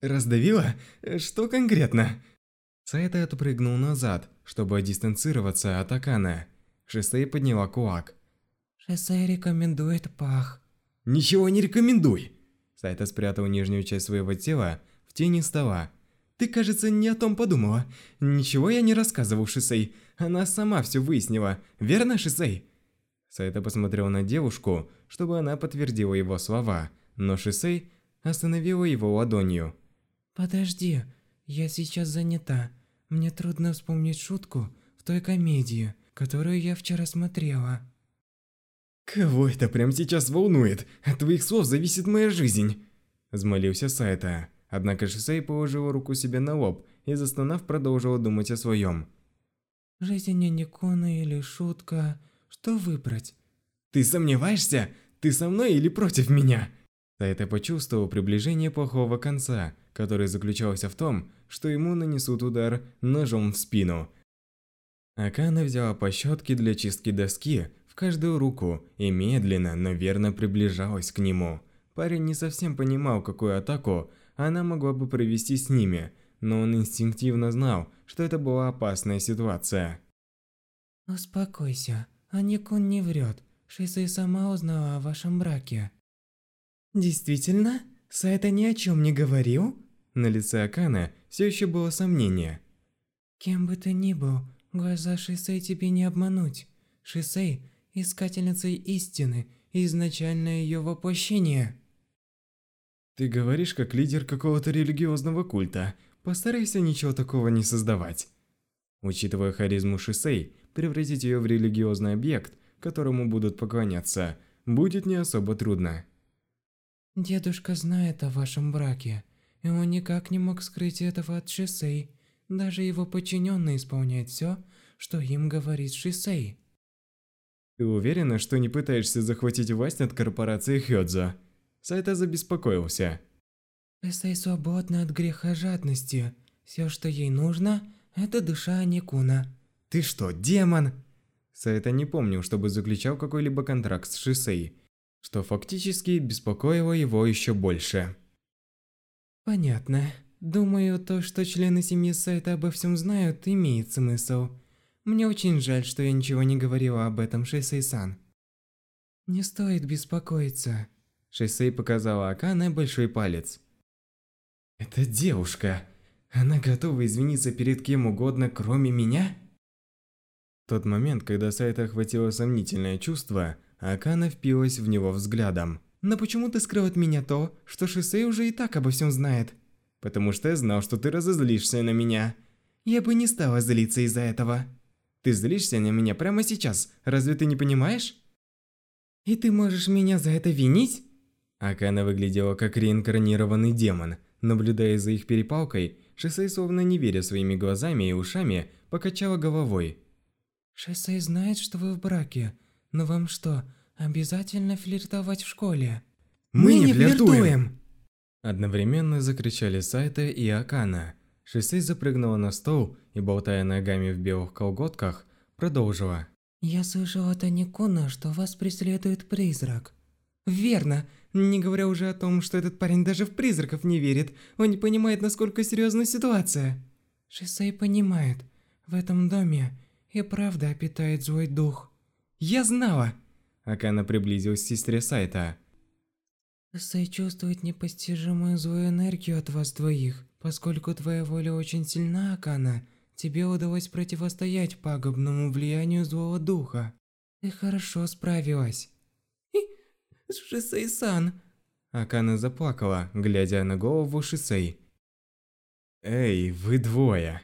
Раздавила? Что конкретно? Сайта отпрыгнул назад, чтобы дистанцироваться от Акана. Шисей подняла кулак. Шисей рекомендует пах. Ничего не рекомендуй. Сайта спрятал нижнюю часть своего тела в тени стола ты, кажется, не о том подумала. Ничего я не рассказывал Шисей. Она сама все выяснила. Верно, Шисей? Сайта посмотрел на девушку, чтобы она подтвердила его слова, но Шисей остановила его ладонью. Подожди, я сейчас занята. Мне трудно вспомнить шутку в той комедии, которую я вчера смотрела. Кого это прямо сейчас волнует? От твоих слов зависит моя жизнь. Взмолился Сайта. Однако Шисей положила руку себе на лоб и, застонав, продолжила думать о своем. «Жизнь Никона или шутка? Что выбрать?» «Ты сомневаешься? Ты со мной или против меня?» Сайта почувствовал приближение плохого конца, который заключался в том, что ему нанесут удар ножом в спину. Акана взяла по щетке для чистки доски в каждую руку и медленно, но верно приближалась к нему. Парень не совсем понимал, какую атаку она могла бы провести с ними, но он инстинктивно знал, что это была опасная ситуация. «Успокойся, Аникун не врет. Шисей сама узнала о вашем браке. Действительно? Сайта ни о чем не говорил? На лице Акана все еще было сомнение. Кем бы ты ни был, глаза Шисей тебе не обмануть. Шисей – искательница истины, изначальное ее воплощение. Ты говоришь как лидер какого-то религиозного культа. Постарайся ничего такого не создавать. Учитывая харизму Шисей, превратить ее в религиозный объект, которому будут поклоняться, будет не особо трудно. Дедушка знает о вашем браке, и он никак не мог скрыть этого от Шисей. Даже его подчиненные исполняют все, что им говорит Шисей. Ты уверена, что не пытаешься захватить власть над корпорацией Хёдзо? Сайта забеспокоился. Шисей свободна от греха жадности. Все, что ей нужно, это душа Аникуна. Ты что, демон? Сайта не помнил, чтобы заключал какой-либо контракт с Шисей, что фактически беспокоило его еще больше. Понятно. Думаю, то, что члены семьи Сайта обо всем знают, имеет смысл. Мне очень жаль, что я ничего не говорила об этом Шисей-сан. Не стоит беспокоиться. Шисей показала Акане большой палец. Это девушка. Она готова извиниться перед кем угодно, кроме меня? В тот момент, когда Сайта охватило сомнительное чувство, Акана впилась в него взглядом. Но почему ты скрыл от меня то, что Шисей уже и так обо всем знает? Потому что я знал, что ты разозлишься на меня. Я бы не стала злиться из-за этого. Ты злишься на меня прямо сейчас, разве ты не понимаешь? И ты можешь меня за это винить? Акана выглядела как реинкарнированный демон. Наблюдая за их перепалкой, Шисей, словно не веря своими глазами и ушами, покачала головой. Шисей знает, что вы в браке, но вам что, обязательно флиртовать в школе? Мы, не флиртуем! Одновременно закричали Сайта и Акана. Шисей запрыгнула на стол и, болтая ногами в белых колготках, продолжила. «Я слышала от Аникона, что вас преследует призрак». «Верно. Не говоря уже о том, что этот парень даже в призраков не верит. Он не понимает, насколько серьезна ситуация». «Шисей понимает. В этом доме и правда обитает злой дух». «Я знала!» Акана приблизилась к сестре Сайта. Сэй чувствует непостижимую злую энергию от вас двоих. Поскольку твоя воля очень сильна, Акана, тебе удалось противостоять пагубному влиянию злого духа. Ты хорошо справилась. Шисей-сан. Акана заплакала, глядя на голову Шисей. Эй, вы двое.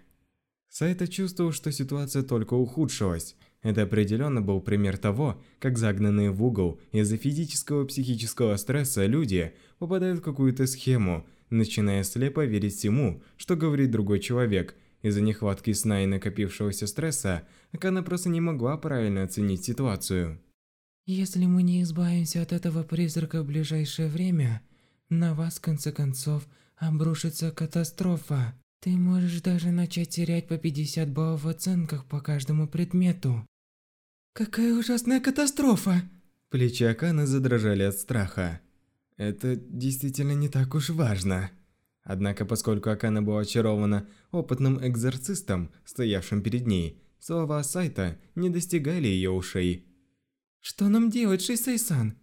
Сайта чувствовал, что ситуация только ухудшилась. Это определенно был пример того, как загнанные в угол из-за физического и психического стресса люди попадают в какую-то схему, начиная слепо верить всему, что говорит другой человек. Из-за нехватки сна и накопившегося стресса, Акана просто не могла правильно оценить ситуацию. Если мы не избавимся от этого призрака в ближайшее время, на вас, в конце концов, обрушится катастрофа. Ты можешь даже начать терять по 50 баллов в оценках по каждому предмету. Какая ужасная катастрофа! Плечи Акана задрожали от страха. Это действительно не так уж важно. Однако, поскольку Акана была очарована опытным экзорцистом, стоявшим перед ней, слова Сайта не достигали ее ушей. «Что нам делать, Шисей-сан?»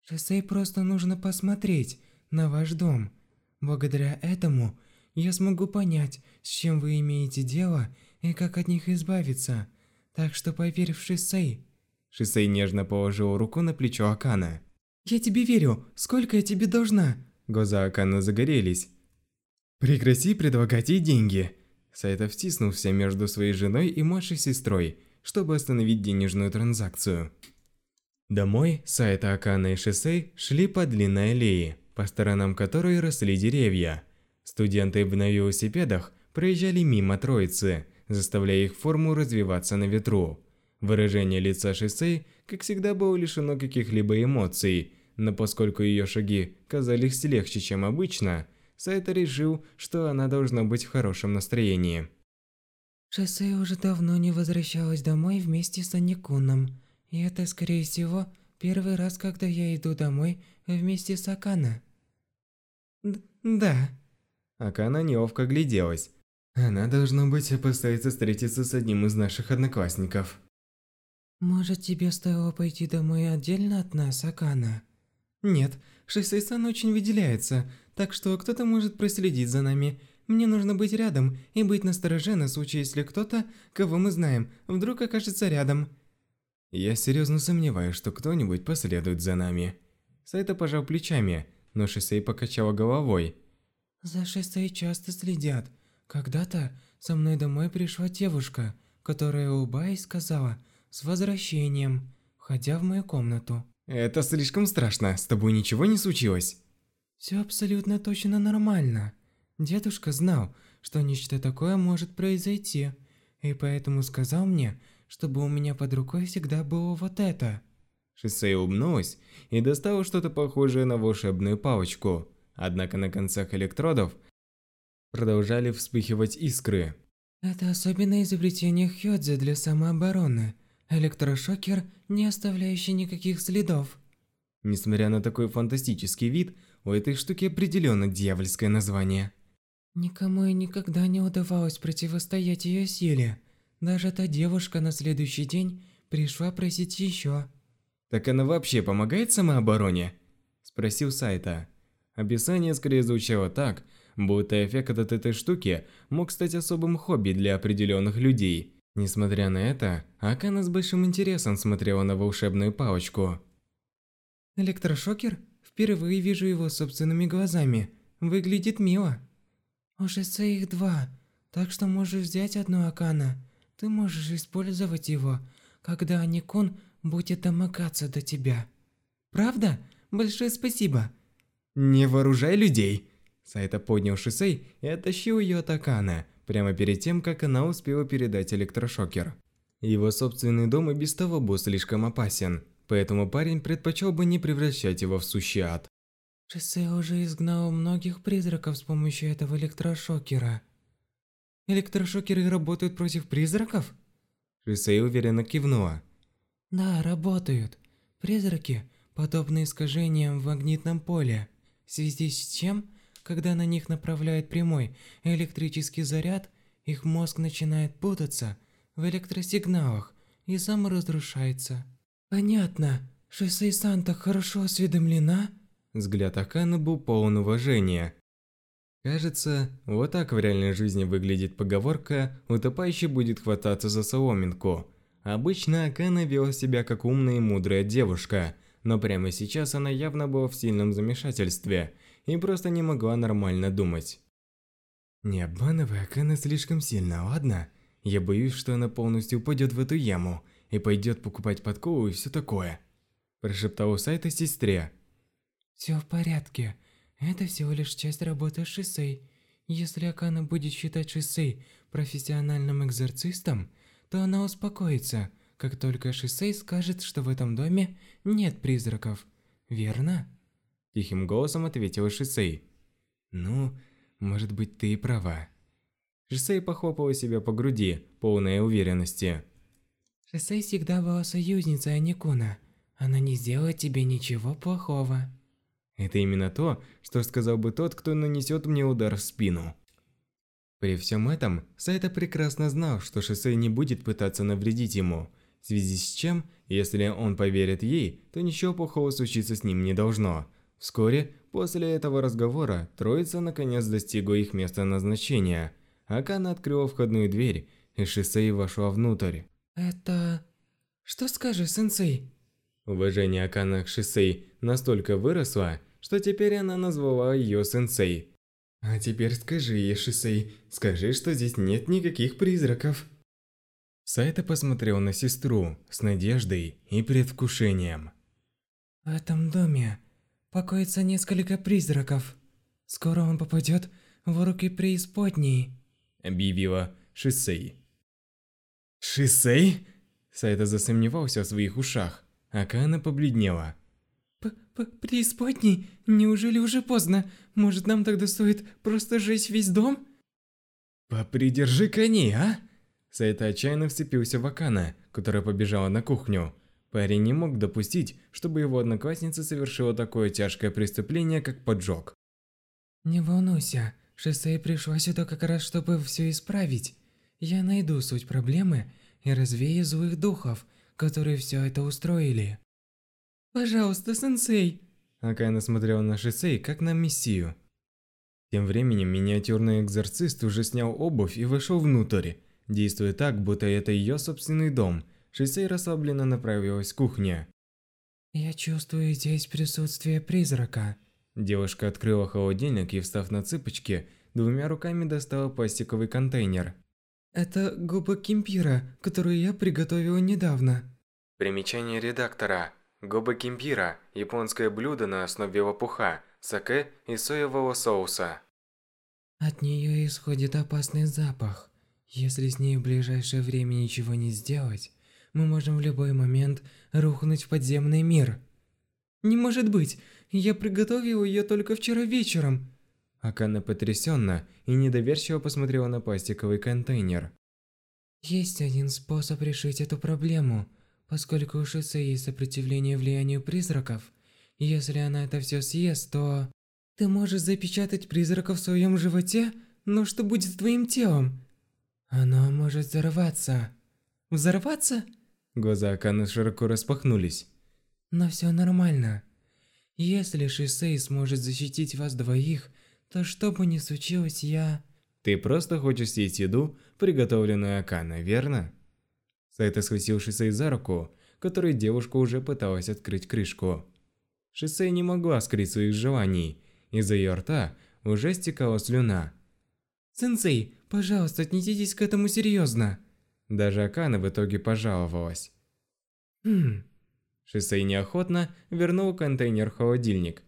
«Шисей просто нужно посмотреть на ваш дом. Благодаря этому я смогу понять, с чем вы имеете дело и как от них избавиться. Так что поверь в Шисей. Шисей нежно положил руку на плечо Акана. Я тебе верю. Сколько я тебе должна? Глаза Акана загорелись. Прекрати предлагать ей деньги. Сайта втиснулся между своей женой и младшей сестрой, чтобы остановить денежную транзакцию. Домой Сайта Акана и Шисей шли по длинной аллее, по сторонам которой росли деревья. Студенты на велосипедах проезжали мимо троицы – заставляя их форму развиваться на ветру. Выражение лица Шисей, как всегда, было лишено каких-либо эмоций, но поскольку ее шаги казались легче, чем обычно, Сайта решил, что она должна быть в хорошем настроении. Шисей уже давно не возвращалась домой вместе с Аникуном, и это, скорее всего, первый раз, когда я иду домой вместе с Акана. Д да. Акана неловко гляделась, она, должно быть, опасается встретиться с одним из наших одноклассников. Может, тебе стоило пойти домой отдельно от нас, Акана? Нет, Шисей-сан очень выделяется, так что кто-то может проследить за нами. Мне нужно быть рядом и быть настороже на случай, если кто-то, кого мы знаем, вдруг окажется рядом. Я серьезно сомневаюсь, что кто-нибудь последует за нами. Сайта пожал плечами, но Шисей покачала головой. За Шисей часто следят. Когда-то со мной домой пришла девушка, которая, улыбаясь, сказала «С возвращением», входя в мою комнату. «Это слишком страшно. С тобой ничего не случилось?» «Все абсолютно точно нормально. Дедушка знал, что нечто такое может произойти, и поэтому сказал мне, чтобы у меня под рукой всегда было вот это». Шисей улыбнулась и достала что-то похожее на волшебную палочку. Однако на концах электродов продолжали вспыхивать искры. Это особенное изобретение Хёдзе для самообороны. Электрошокер, не оставляющий никаких следов. Несмотря на такой фантастический вид, у этой штуки определенно дьявольское название. Никому и никогда не удавалось противостоять ее силе. Даже та девушка на следующий день пришла просить еще. «Так она вообще помогает самообороне?» – спросил Сайта. Описание скорее звучало так, будто эффект от этой штуки мог стать особым хобби для определенных людей. Несмотря на это, Акана с большим интересом смотрела на волшебную палочку. Электрошокер? Впервые вижу его собственными глазами. Выглядит мило. Уже их два, так что можешь взять одну Акана. Ты можешь использовать его, когда Аникун будет домогаться до тебя. Правда? Большое спасибо. Не вооружай людей. Сайта поднял Шисей и оттащил ее от Акана, прямо перед тем, как она успела передать электрошокер. Его собственный дом и без того был слишком опасен, поэтому парень предпочел бы не превращать его в сущий ад. Шисей уже изгнал многих призраков с помощью этого электрошокера. Электрошокеры работают против призраков? Шисей уверенно кивнула. Да, работают. Призраки подобны искажениям в магнитном поле, в связи с чем когда на них направляют прямой электрический заряд, их мозг начинает путаться в электросигналах и саморазрушается. Понятно. Шоссе Санта хорошо осведомлена? Взгляд Акана был полон уважения. Кажется, вот так в реальной жизни выглядит поговорка «утопающий будет хвататься за соломинку». Обычно Акана вела себя как умная и мудрая девушка, но прямо сейчас она явно была в сильном замешательстве – и просто не могла нормально думать. Не обманывай Акана слишком сильно, ладно? Я боюсь, что она полностью упадет в эту яму и пойдет покупать подкову и все такое. Прошептал Сайта сестре. Все в порядке. Это всего лишь часть работы Шисей. Если Акана будет считать Шисей профессиональным экзорцистом, то она успокоится, как только Шисей скажет, что в этом доме нет призраков. Верно? Тихим голосом ответила Шисей. «Ну, может быть, ты и права». Шисей похлопала себя по груди, полная уверенности. Шисей всегда была союзницей Аникуна. Она не сделает тебе ничего плохого. Это именно то, что сказал бы тот, кто нанесет мне удар в спину. При всем этом, Сайта прекрасно знал, что Шисей не будет пытаться навредить ему, в связи с чем, если он поверит ей, то ничего плохого случиться с ним не должно – Вскоре после этого разговора троица наконец достигла их места назначения. Акана открыла входную дверь, и Шисей вошла внутрь. «Это... что скажешь, сенсей?» Уважение Акана к Шисей настолько выросло, что теперь она назвала ее сенсей. «А теперь скажи ей, Шисей, скажи, что здесь нет никаких призраков». Сайта посмотрел на сестру с надеждой и предвкушением. «В этом доме покоится несколько призраков. Скоро он попадет в руки преисподней», – объявила Шисей. «Шисей?» Сайта засомневался в своих ушах, а Кана побледнела. П -п «Преисподней? Неужели уже поздно? Может, нам тогда стоит просто сжечь весь дом?» «Попридержи коней, а?» Сайта отчаянно вцепился в Акана, которая побежала на кухню. Парень не мог допустить, чтобы его одноклассница совершила такое тяжкое преступление, как поджог. «Не волнуйся, Шисей пришла сюда как раз, чтобы все исправить. Я найду суть проблемы и развею злых духов, которые все это устроили. Пожалуйста, сенсей. Акана смотрела на Шисей как на мессию. Тем временем миниатюрный экзорцист уже снял обувь и вошел внутрь, действуя так, будто это ее собственный дом. Шисей расслабленно направилась в кухню. Я чувствую здесь присутствие призрака. Девушка открыла холодильник и, встав на цыпочки, двумя руками достала пластиковый контейнер. Это губа кимпира, которую я приготовила недавно. Примечание редактора. Губа кимпира – японское блюдо на основе лопуха, саке и соевого соуса. От нее исходит опасный запах. Если с ней в ближайшее время ничего не сделать, мы можем в любой момент рухнуть в подземный мир. Не может быть, я приготовила ее только вчера вечером. Акана потрясенно и недоверчиво посмотрела на пластиковый контейнер. Есть один способ решить эту проблему, поскольку у Шисы есть сопротивление влиянию призраков. Если она это все съест, то... Ты можешь запечатать призрака в своем животе, но что будет с твоим телом? Оно может взорваться. Взорваться? Глаза Аканы широко распахнулись. Но все нормально. Если Шисей сможет защитить вас двоих, то что бы ни случилось, я... Ты просто хочешь съесть еду, приготовленную Акана, верно? Сайта схватил Шисей за руку, которой девушка уже пыталась открыть крышку. Шисей не могла скрыть своих желаний, из ее рта уже стекала слюна. «Сенсей, пожалуйста, отнеситесь к этому серьезно!» Даже Акана в итоге пожаловалась. «Хм...» Шисей неохотно вернул контейнер в холодильник.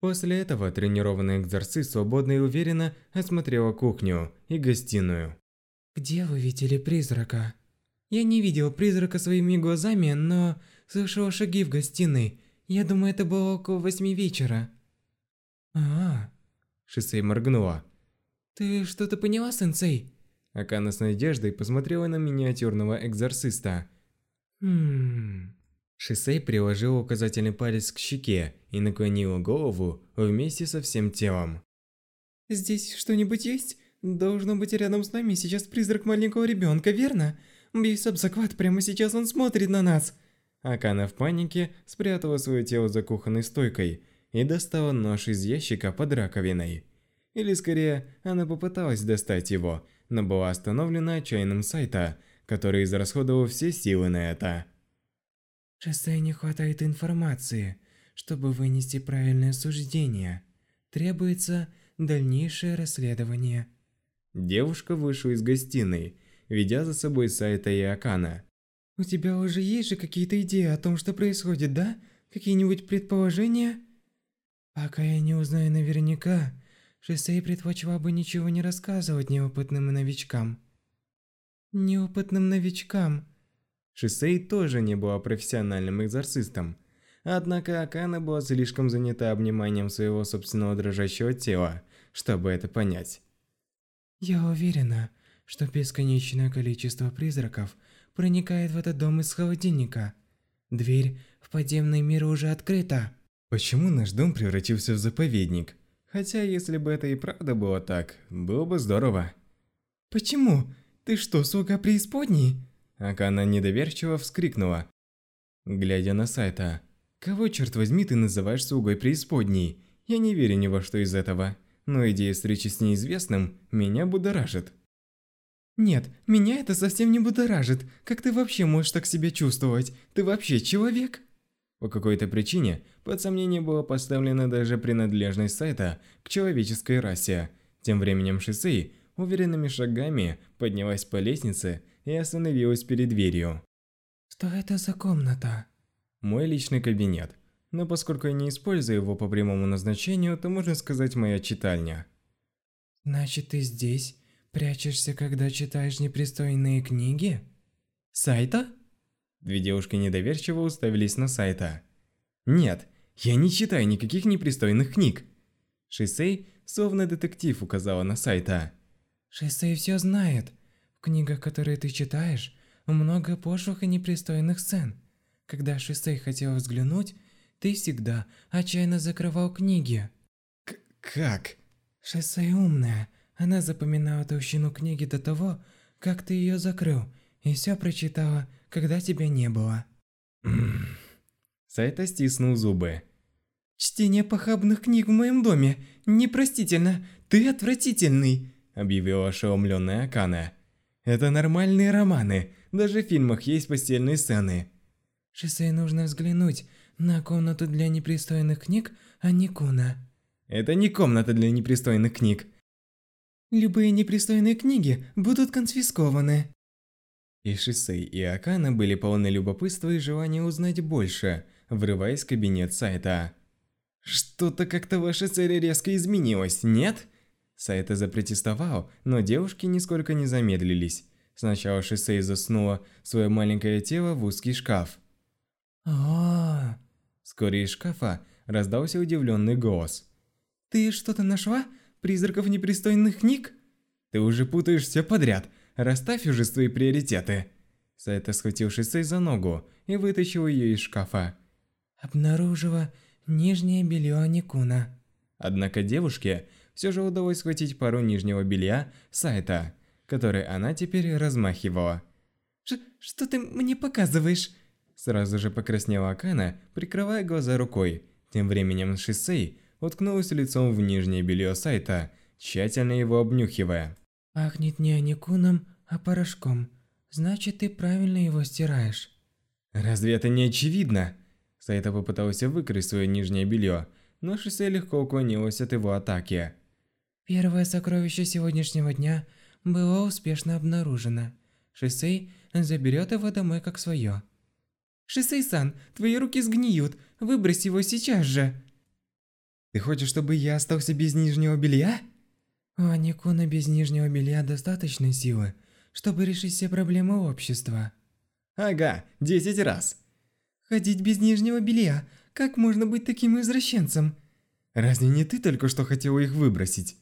После этого тренированный экзорцист свободно и уверенно осмотрела кухню и гостиную. «Где вы видели призрака?» «Я не видел призрака своими глазами, но слышал шаги в гостиной. Я думаю, это было около восьми вечера». «А, Шисей моргнула. ты что-то поняла, сенсей?» Акана с надеждой посмотрела на миниатюрного экзорциста. «Хм...» Шисей приложила указательный палец к щеке и наклонила голову вместе со всем телом. «Здесь что-нибудь есть? Должно быть рядом с нами сейчас призрак маленького ребенка, верно? Бейс об заклад, прямо сейчас он смотрит на нас!» Акана в панике спрятала свое тело за кухонной стойкой и достала нож из ящика под раковиной. Или скорее, она попыталась достать его, но была остановлена отчаянным сайта, который израсходовал все силы на это. Шоссе не хватает информации, чтобы вынести правильное суждение. Требуется дальнейшее расследование. Девушка вышла из гостиной, ведя за собой Сайта и Акана. У тебя уже есть же какие-то идеи о том, что происходит, да? Какие-нибудь предположения? Пока я не узнаю наверняка, Шисей предпочла бы ничего не рассказывать неопытным новичкам. Неопытным новичкам. Шисей тоже не была профессиональным экзорцистом. Однако Акана была слишком занята обниманием своего собственного дрожащего тела, чтобы это понять. Я уверена, что бесконечное количество призраков проникает в этот дом из холодильника. Дверь в подземный мир уже открыта. Почему наш дом превратился в заповедник? Хотя, если бы это и правда было так, было бы здорово. Почему? Ты что, слуга преисподней? Акана недоверчиво вскрикнула, глядя на сайта. «Кого, черт возьми, ты называешь слугой преисподней? Я не верю ни во что из этого, но идея встречи с неизвестным меня будоражит». Нет, меня это совсем не будоражит. Как ты вообще можешь так себя чувствовать? Ты вообще человек? По какой-то причине под сомнение была поставлена даже принадлежность сайта к человеческой расе. Тем временем Шисей уверенными шагами поднялась по лестнице и остановилась перед дверью. Что это за комната? Мой личный кабинет. Но поскольку я не использую его по прямому назначению, то можно сказать моя читальня. Значит, ты здесь прячешься, когда читаешь непристойные книги? Сайта? Две девушки недоверчиво уставились на сайта. Нет, я не читаю никаких непристойных книг. Шисей, словно детектив, указала на сайта. Шисей все знает. В книгах, которые ты читаешь, много пошлых и непристойных сцен. Когда Шисей хотел взглянуть, ты всегда отчаянно закрывал книги. К как? Шисей умная. Она запоминала толщину книги до того, как ты ее закрыл. и все прочитала, когда тебя не было. Сайта стиснул зубы. «Чтение похабных книг в моем доме непростительно, ты отвратительный», объявила ошеломленная Акана. «Это нормальные романы, даже в фильмах есть постельные сцены». Шисей нужно взглянуть на комнату для непристойных книг, а не Куна. Это не комната для непристойных книг. Любые непристойные книги будут конфискованы. И Шисей, и Акана были полны любопытства и желания узнать больше, врываясь в кабинет Сайта. «Что-то как-то ваша цель резко изменилась, нет?» Сайта запротестовал, но девушки нисколько не замедлились. Сначала Шисей заснула свое маленькое тело в узкий шкаф. О, Вскоре из шкафа раздался удивленный голос. ты что-то нашла? Призраков непристойных книг? «Ты уже путаешь все подряд. Расставь уже свои приоритеты». Сайта схватил Шисей за ногу и вытащил ее из шкафа. Обнаружила нижнее белье Аникуна. Однако девушке все же удалось схватить пару нижнего белья Сайта, который она теперь размахивала. Ш что ты мне показываешь? Сразу же покраснела Акана, прикрывая глаза рукой. Тем временем Шисей уткнулась лицом в нижнее белье Сайта, тщательно его обнюхивая. Пахнет не Аникуном, а порошком. Значит, ты правильно его стираешь. «Разве это не очевидно?» Сайта попытался выкрасть свое нижнее белье, но Шисей легко уклонилась от его атаки. Первое сокровище сегодняшнего дня было успешно обнаружено. Шисей заберет его домой как свое. Шисей-сан, твои руки сгниют. Выбрось его сейчас же. «Ты хочешь, чтобы я остался без нижнего белья?» У Аникуна без нижнего белья достаточно силы, чтобы решить все проблемы общества. «Ага, десять раз!» Ходить без нижнего белья? Как можно быть таким извращенцем? Разве не ты только что хотела их выбросить?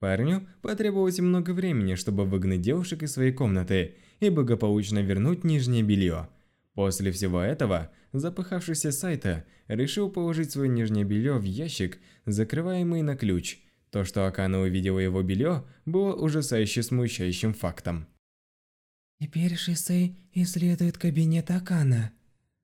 Парню потребовалось много времени, чтобы выгнать девушек из своей комнаты и благополучно вернуть нижнее белье. После всего этого, запыхавшийся Сайта решил положить свое нижнее белье в ящик, закрываемый на ключ. То, что Акана увидела его белье, было ужасающе смущающим фактом. Теперь Шисей исследует кабинет Акана.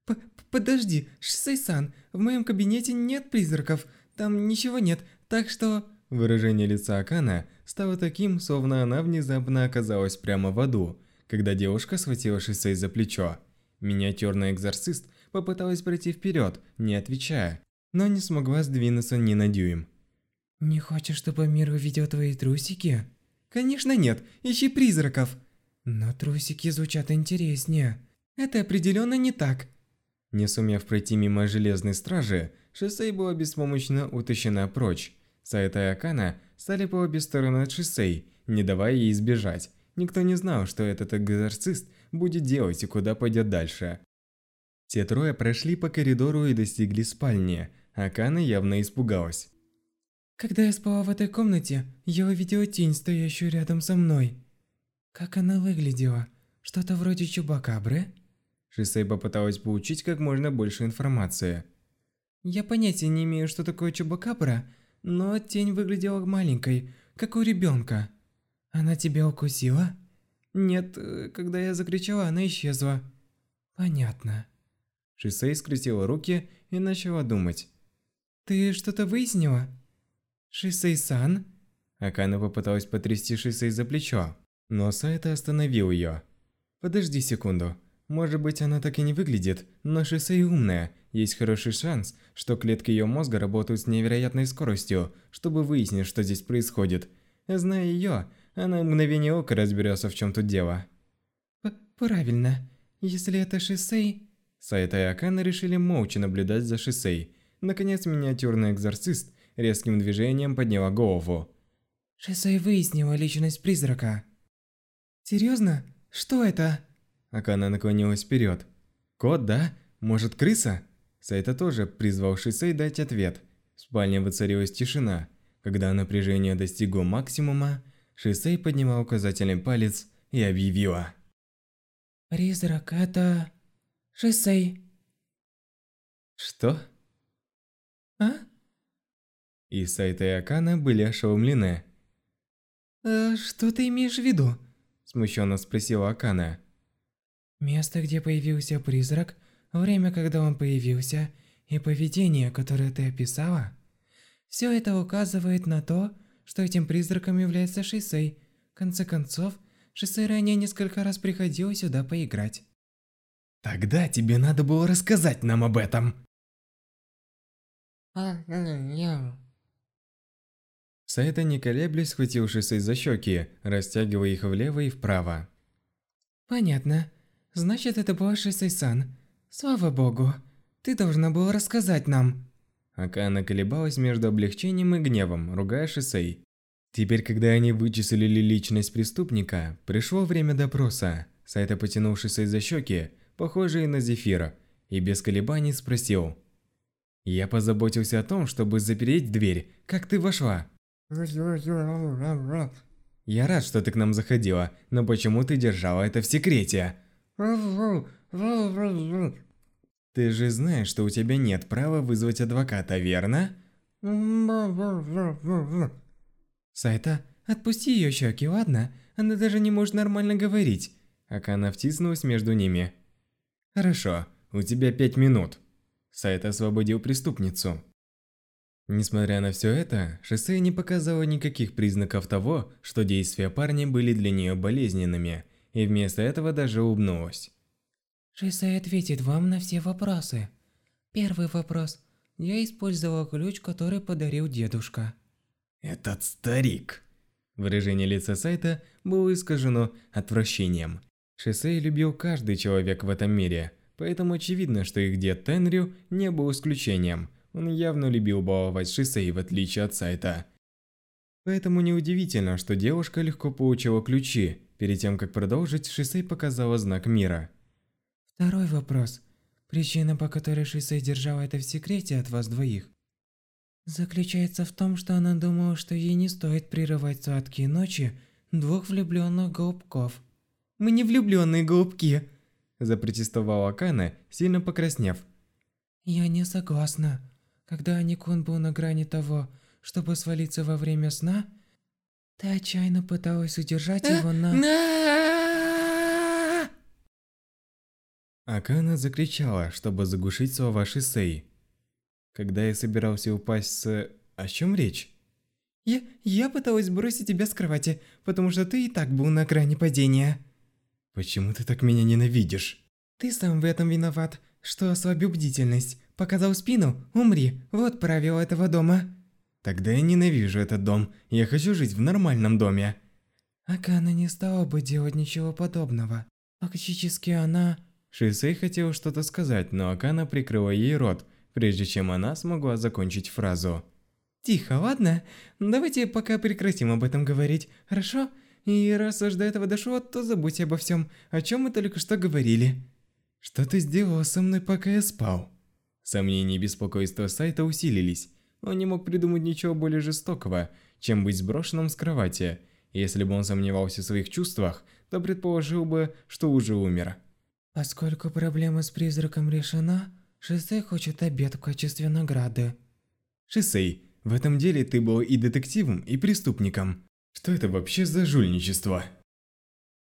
П Подожди, Шисей-сан, в моем кабинете нет призраков, там ничего нет, так что... Выражение лица Акана стало таким, словно она внезапно оказалась прямо в аду, когда девушка схватила Шисей за плечо. Миниатюрный экзорцист попыталась пройти вперед, не отвечая, но не смогла сдвинуться ни на дюйм. Не хочешь, чтобы мир увидел твои трусики? Конечно нет, ищи призраков. Но трусики звучат интереснее. Это определенно не так. Не сумев пройти мимо железной стражи, Шисей была беспомощно утащена прочь. Сайта и Акана стали по обе стороны от Шисей, не давая ей избежать. Никто не знал, что этот экзорцист будет делать и куда пойдет дальше. Те трое прошли по коридору и достигли спальни. Акана явно испугалась. Когда я спала в этой комнате, я увидела тень, стоящую рядом со мной. Как она выглядела? Что-то вроде Чубакабры? Шисей попыталась получить как можно больше информации. Я понятия не имею, что такое Чубакабра, но тень выглядела маленькой, как у ребенка. Она тебя укусила? Нет, э, когда я закричала, она исчезла. Понятно. Шисей скрестила руки и начала думать. Ты что-то выяснила? Шисей-сан? Акана попыталась потрясти Шисей за плечо, но Сайта остановил ее. «Подожди секунду. Может быть, она так и не выглядит, но Шисей умная. Есть хороший шанс, что клетки ее мозга работают с невероятной скоростью, чтобы выяснить, что здесь происходит. Зная ее, она в мгновение ока разберется, в чем тут дело». П «Правильно. Если это Шисей...» Сайта и Акана решили молча наблюдать за Шисей. Наконец, миниатюрный экзорцист резким движением подняла голову. Шисей выяснила личность призрака. Серьезно? Что это? Акана наклонилась вперед. «Кот, да? Может, крыса?» Сайта тоже призвал Шисей дать ответ. В спальне воцарилась тишина. Когда напряжение достигло максимума, Шисей подняла указательный палец и объявила. Призрак это... Шисей. «Что?» А? И Сайта и Акана были ошеломлены. Э, что ты имеешь в виду? Смущенно спросила Акана. Место, где появился призрак, время, когда он появился, и поведение, которое ты описала, все это указывает на то, что этим призраком является Шисей. В конце концов, Шисей ранее несколько раз приходил сюда поиграть. Тогда тебе надо было рассказать нам об этом. Сайта не колеблясь схватил Шисей за щеки, растягивая их влево и вправо. Понятно. Значит, это была Шисей-сан. Слава богу. Ты должна была рассказать нам. Акана колебалась между облегчением и гневом, ругая Шисей. Теперь, когда они вычислили личность преступника, пришло время допроса. Сайта потянул Шисей за щеки, похожие на Зефира, и без колебаний спросил. «Я позаботился о том, чтобы запереть дверь. Как ты вошла?» «Я рад, что ты к нам заходила, но почему ты держала это в секрете?» Ты же знаешь, что у тебя нет права вызвать адвоката, верно? Сайта, отпусти ее щеки, ладно? Она даже не может нормально говорить. Акана втиснулась между ними. Хорошо, у тебя пять минут. Сайта освободил преступницу. Несмотря на все это, Шоссе не показала никаких признаков того, что действия парня были для нее болезненными, и вместо этого даже улыбнулась. Шисай ответит вам на все вопросы. Первый вопрос. Я использовала ключ, который подарил дедушка. Этот старик. Выражение лица Сайта было искажено отвращением. Шисей любил каждый человек в этом мире, поэтому очевидно, что их дед Тенрю не был исключением. Он явно любил баловать Шисей в отличие от Сайта. Поэтому неудивительно, что девушка легко получила ключи. Перед тем, как продолжить, Шисей показала знак мира – Второй вопрос. Причина, по которой Шисей держала это в секрете от вас двоих, заключается в том, что она думала, что ей не стоит прерывать сладкие ночи двух влюбленных голубков. «Мы не влюбленные голубки!» запротестовала Кана, сильно покраснев. «Я не согласна. Когда Аникун был на грани того, чтобы свалиться во время сна, ты отчаянно пыталась удержать его на...» Акана закричала, чтобы заглушить слова Шисей. Когда я собирался упасть с... О чем речь? Я... я пыталась бросить тебя с кровати, потому что ты и так был на грани падения. Почему ты так меня ненавидишь? Ты сам в этом виноват, что ослабил бдительность. Показал спину, умри. Вот правило этого дома. Тогда я ненавижу этот дом. Я хочу жить в нормальном доме. Акана не стала бы делать ничего подобного. Фактически она... Шисей хотел что-то сказать, но Акана прикрыла ей рот, прежде чем она смогла закончить фразу. «Тихо, ладно? Давайте пока прекратим об этом говорить, хорошо? И раз уж до этого дошло, то забудьте обо всем, о чем мы только что говорили». «Что ты сделала со мной, пока я спал?» Сомнения и беспокойство сайта усилились. Он не мог придумать ничего более жестокого, чем быть сброшенным с кровати. Если бы он сомневался в своих чувствах, то предположил бы, что уже умер. Поскольку проблема с призраком решена, Шисей хочет обед в качестве награды. Шисей, в этом деле ты был и детективом, и преступником. Что это вообще за жульничество?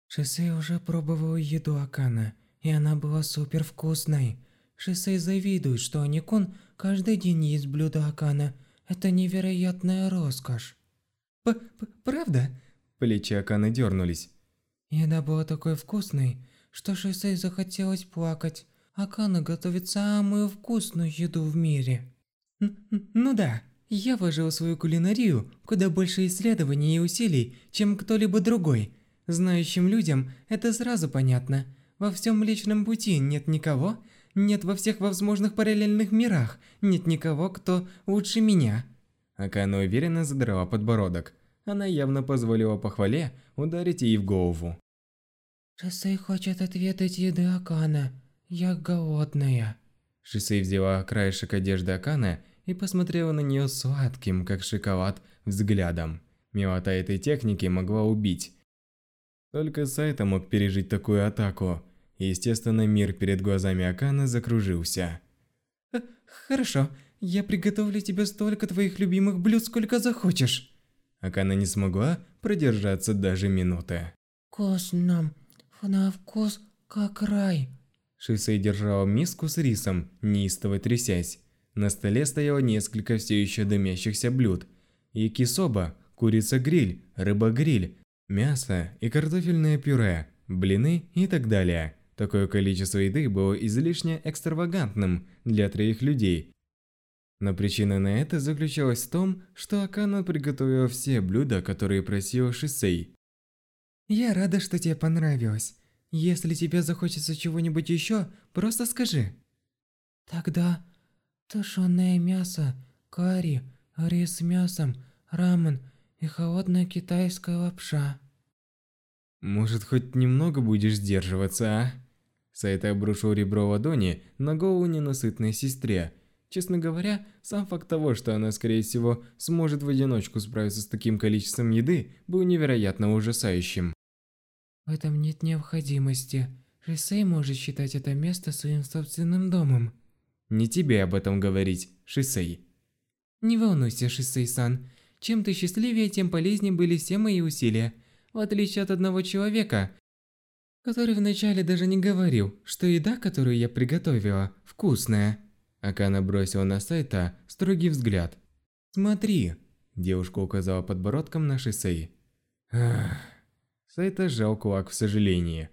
Шисей уже пробовал еду Акана, и она была супер вкусной. Шисей завидует, что Аникун каждый день ест блюдо Акана. Это невероятная роскошь. П -п Правда? Плечи Аканы дернулись. Еда была такой вкусной, что Шисей захотелось плакать. Акана готовит самую вкусную еду в мире. Ну да, я вложил свою кулинарию куда больше исследований и усилий, чем кто-либо другой. Знающим людям это сразу понятно. Во всем Млечном Пути нет никого, нет во всех возможных параллельных мирах, нет никого, кто лучше меня. Акана уверенно задрала подбородок. Она явно позволила похвале ударить ей в голову. Шисей хочет ответить еды Акана. Я голодная. Шисей взяла краешек одежды Акана и посмотрела на нее сладким, как шоколад, взглядом. Милота этой техники могла убить. Только Сайта мог пережить такую атаку. Естественно, мир перед глазами Акана закружился. Э, «Хорошо, я приготовлю тебе столько твоих любимых блюд, сколько захочешь». Акана не смогла продержаться даже минуты. «Вкусно, на вкус как рай. Шисей держала миску с рисом, неистово трясясь. На столе стояло несколько все еще дымящихся блюд. Якисоба, курица-гриль, рыба-гриль, мясо и картофельное пюре, блины и так далее. Такое количество еды было излишне экстравагантным для троих людей. Но причина на это заключалась в том, что Акана приготовила все блюда, которые просила Шисей. Я рада, что тебе понравилось. Если тебе захочется чего-нибудь еще, просто скажи. Тогда тушеное мясо, карри, рис с мясом, рамен и холодная китайская лапша. Может, хоть немного будешь сдерживаться, а? Сайта обрушил ребро ладони на голову ненасытной сестре. Честно говоря, сам факт того, что она, скорее всего, сможет в одиночку справиться с таким количеством еды, был невероятно ужасающим. В этом нет необходимости. Шисей может считать это место своим собственным домом. Не тебе об этом говорить, Шисей. Не волнуйся, Шисей-сан. Чем ты счастливее, тем полезнее были все мои усилия. В отличие от одного человека, который вначале даже не говорил, что еда, которую я приготовила, вкусная. Акана бросила на Сайта строгий взгляд. «Смотри!» Девушка указала подбородком на Шисей. Ах. Сайта сжал кулак в сожалении.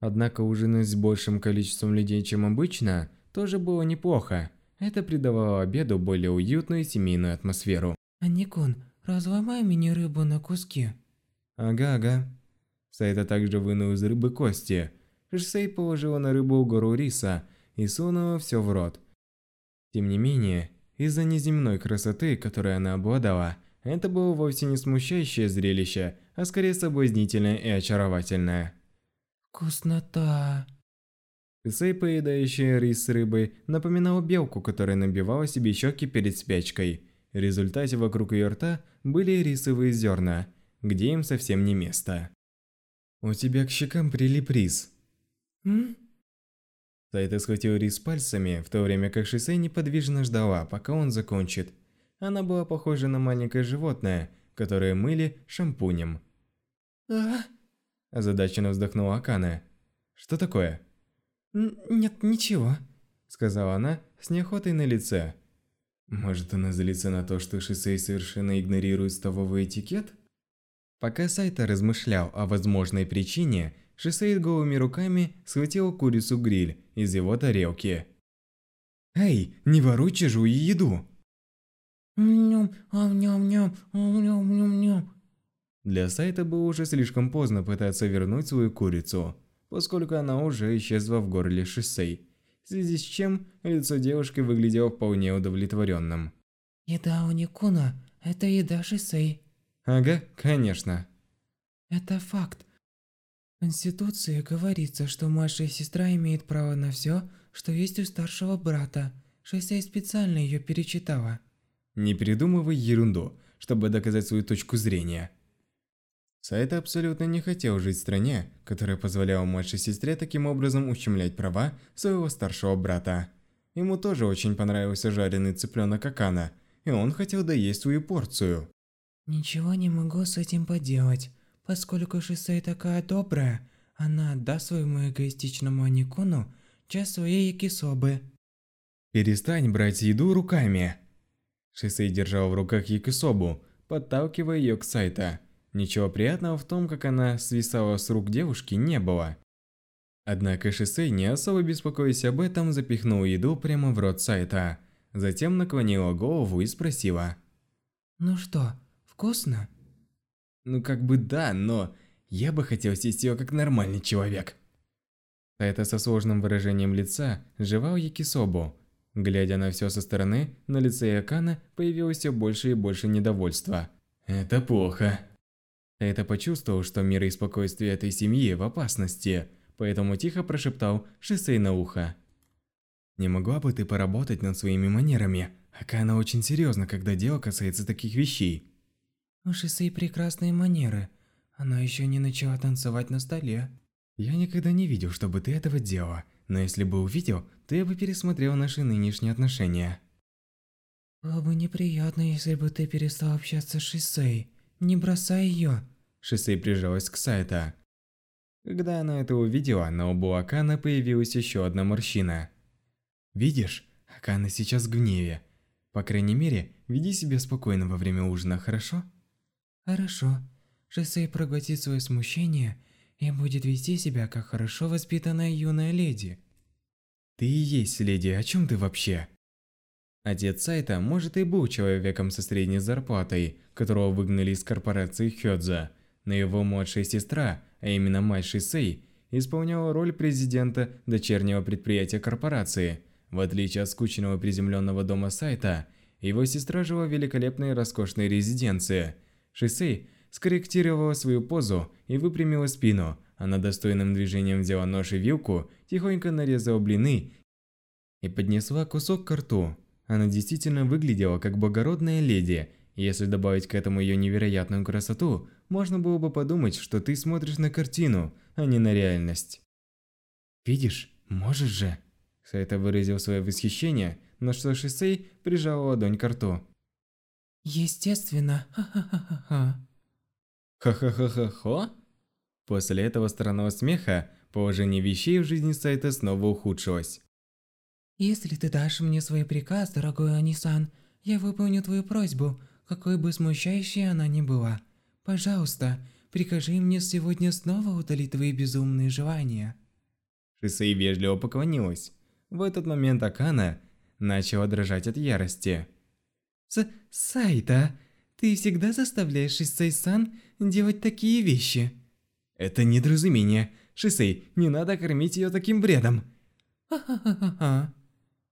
Однако ужинать с большим количеством людей, чем обычно, тоже было неплохо. Это придавало обеду более уютную семейную атмосферу. «Аникун, разломай мне рыбу на куски». «Ага-ага». Сайта также вынул из рыбы кости. Шисей положила на рыбу гору риса и сунула все в рот. Тем не менее, из-за неземной красоты, которой она обладала, это было вовсе не смущающее зрелище, а скорее соблазнительное и очаровательное. Вкуснота. Сэй, поедающая рис с рыбой, напоминала белку, которая набивала себе щеки перед спячкой. В результате вокруг ее рта были рисовые зерна, где им совсем не место. «У тебя к щекам прилип рис». «М?» Сайта схватил рис пальцами, в то время как Шисей неподвижно ждала, пока он закончит. Она была похожа на маленькое животное, которое мыли шампунем. а Озадаченно вздохнула Акана. «Что такое?» «Нет, ничего», – сказала она с неохотой на лице. Может, она злится на то, что Шисей совершенно игнорирует столовый этикет? Пока Сайта размышлял о возможной причине, Шисей голыми руками схватил курицу-гриль из его тарелки. «Эй, не воруй чужую еду!» Ням, ам ням ням, ам ням ням ням. Для сайта было уже слишком поздно пытаться вернуть свою курицу, поскольку она уже исчезла в горле Шисей, в связи с чем лицо девушки выглядело вполне удовлетворенным. Еда у Никуна – это еда Шисей. Ага, конечно. Это факт. Конституции говорится, что младшая сестра имеет право на все, что есть у старшего брата. Шисей специально ее перечитала. Не придумывай ерунду, чтобы доказать свою точку зрения. Сайта абсолютно не хотел жить в стране, которая позволяла младшей сестре таким образом ущемлять права своего старшего брата. Ему тоже очень понравился жареный цыпленок Акана, и он хотел доесть свою порцию. Ничего не могу с этим поделать, поскольку Шисей такая добрая, она отдаст своему эгоистичному Аникуну часть своей якисобы. Перестань брать еду руками. Шисей держал в руках Якисобу, подталкивая ее к Сайта. Ничего приятного в том, как она свисала с рук девушки, не было. Однако Шисей, не особо беспокоясь об этом, запихнул еду прямо в рот Сайта. Затем наклонила голову и спросила. «Ну что, вкусно?» «Ну как бы да, но я бы хотел съесть ее как нормальный человек». Сайта со сложным выражением лица жевал Якисобу, Глядя на все со стороны, на лице Якана появилось все больше и больше недовольства. Это плохо. Это почувствовал, что мир и спокойствие этой семьи в опасности, поэтому тихо прошептал Шисей на ухо. «Не могла бы ты поработать над своими манерами? Акана очень серьезно, когда дело касается таких вещей». У Шисей прекрасные манеры. Она еще не начала танцевать на столе. Я никогда не видел, чтобы ты этого делала. Но если бы увидел, то я бы пересмотрел наши нынешние отношения. Было бы неприятно, если бы ты перестал общаться с Шисей. Не бросай ее. Шисей прижалась к Сайта. Когда она это увидела, на лбу Акана появилась еще одна морщина. «Видишь, Акана сейчас в гневе. По крайней мере, веди себя спокойно во время ужина, хорошо?» «Хорошо. Шосей проглотит свое смущение и будет вести себя как хорошо воспитанная юная леди». «Ты и есть леди, о чем ты вообще?» Отец Сайта, может, и был человеком со средней зарплатой, которого выгнали из корпорации Хёдза, но его младшая сестра, а именно мать Шисей, исполняла роль президента дочернего предприятия корпорации. В отличие от скучного приземленного дома Сайта, его сестра жила в великолепной роскошной резиденции. Шисей скорректировала свою позу и выпрямила спину. Она достойным движением взяла нож и вилку, тихонько нарезала блины и поднесла кусок к рту. Она действительно выглядела как благородная леди. Если добавить к этому ее невероятную красоту, можно было бы подумать, что ты смотришь на картину, а не на реальность. «Видишь, можешь же!» Сайта выразил свое восхищение, на что Шисей прижал ладонь к рту. «Естественно, ха-ха-ха-ха-ха». «Ха-ха-ха-ха-ха?» После этого странного смеха положение вещей в жизни Сайта снова ухудшилось. Если ты дашь мне свой приказ, дорогой Анисан, я выполню твою просьбу, какой бы смущающей она ни была. Пожалуйста, прикажи мне сегодня снова удалить твои безумные желания. Шисей вежливо поклонилась. В этот момент Акана начала дрожать от ярости. С Сайта, ты всегда заставляешь Шисей-сан делать такие вещи. Это недоразумение. Шисей, не надо кормить ее таким бредом. Ха-ха-ха-ха.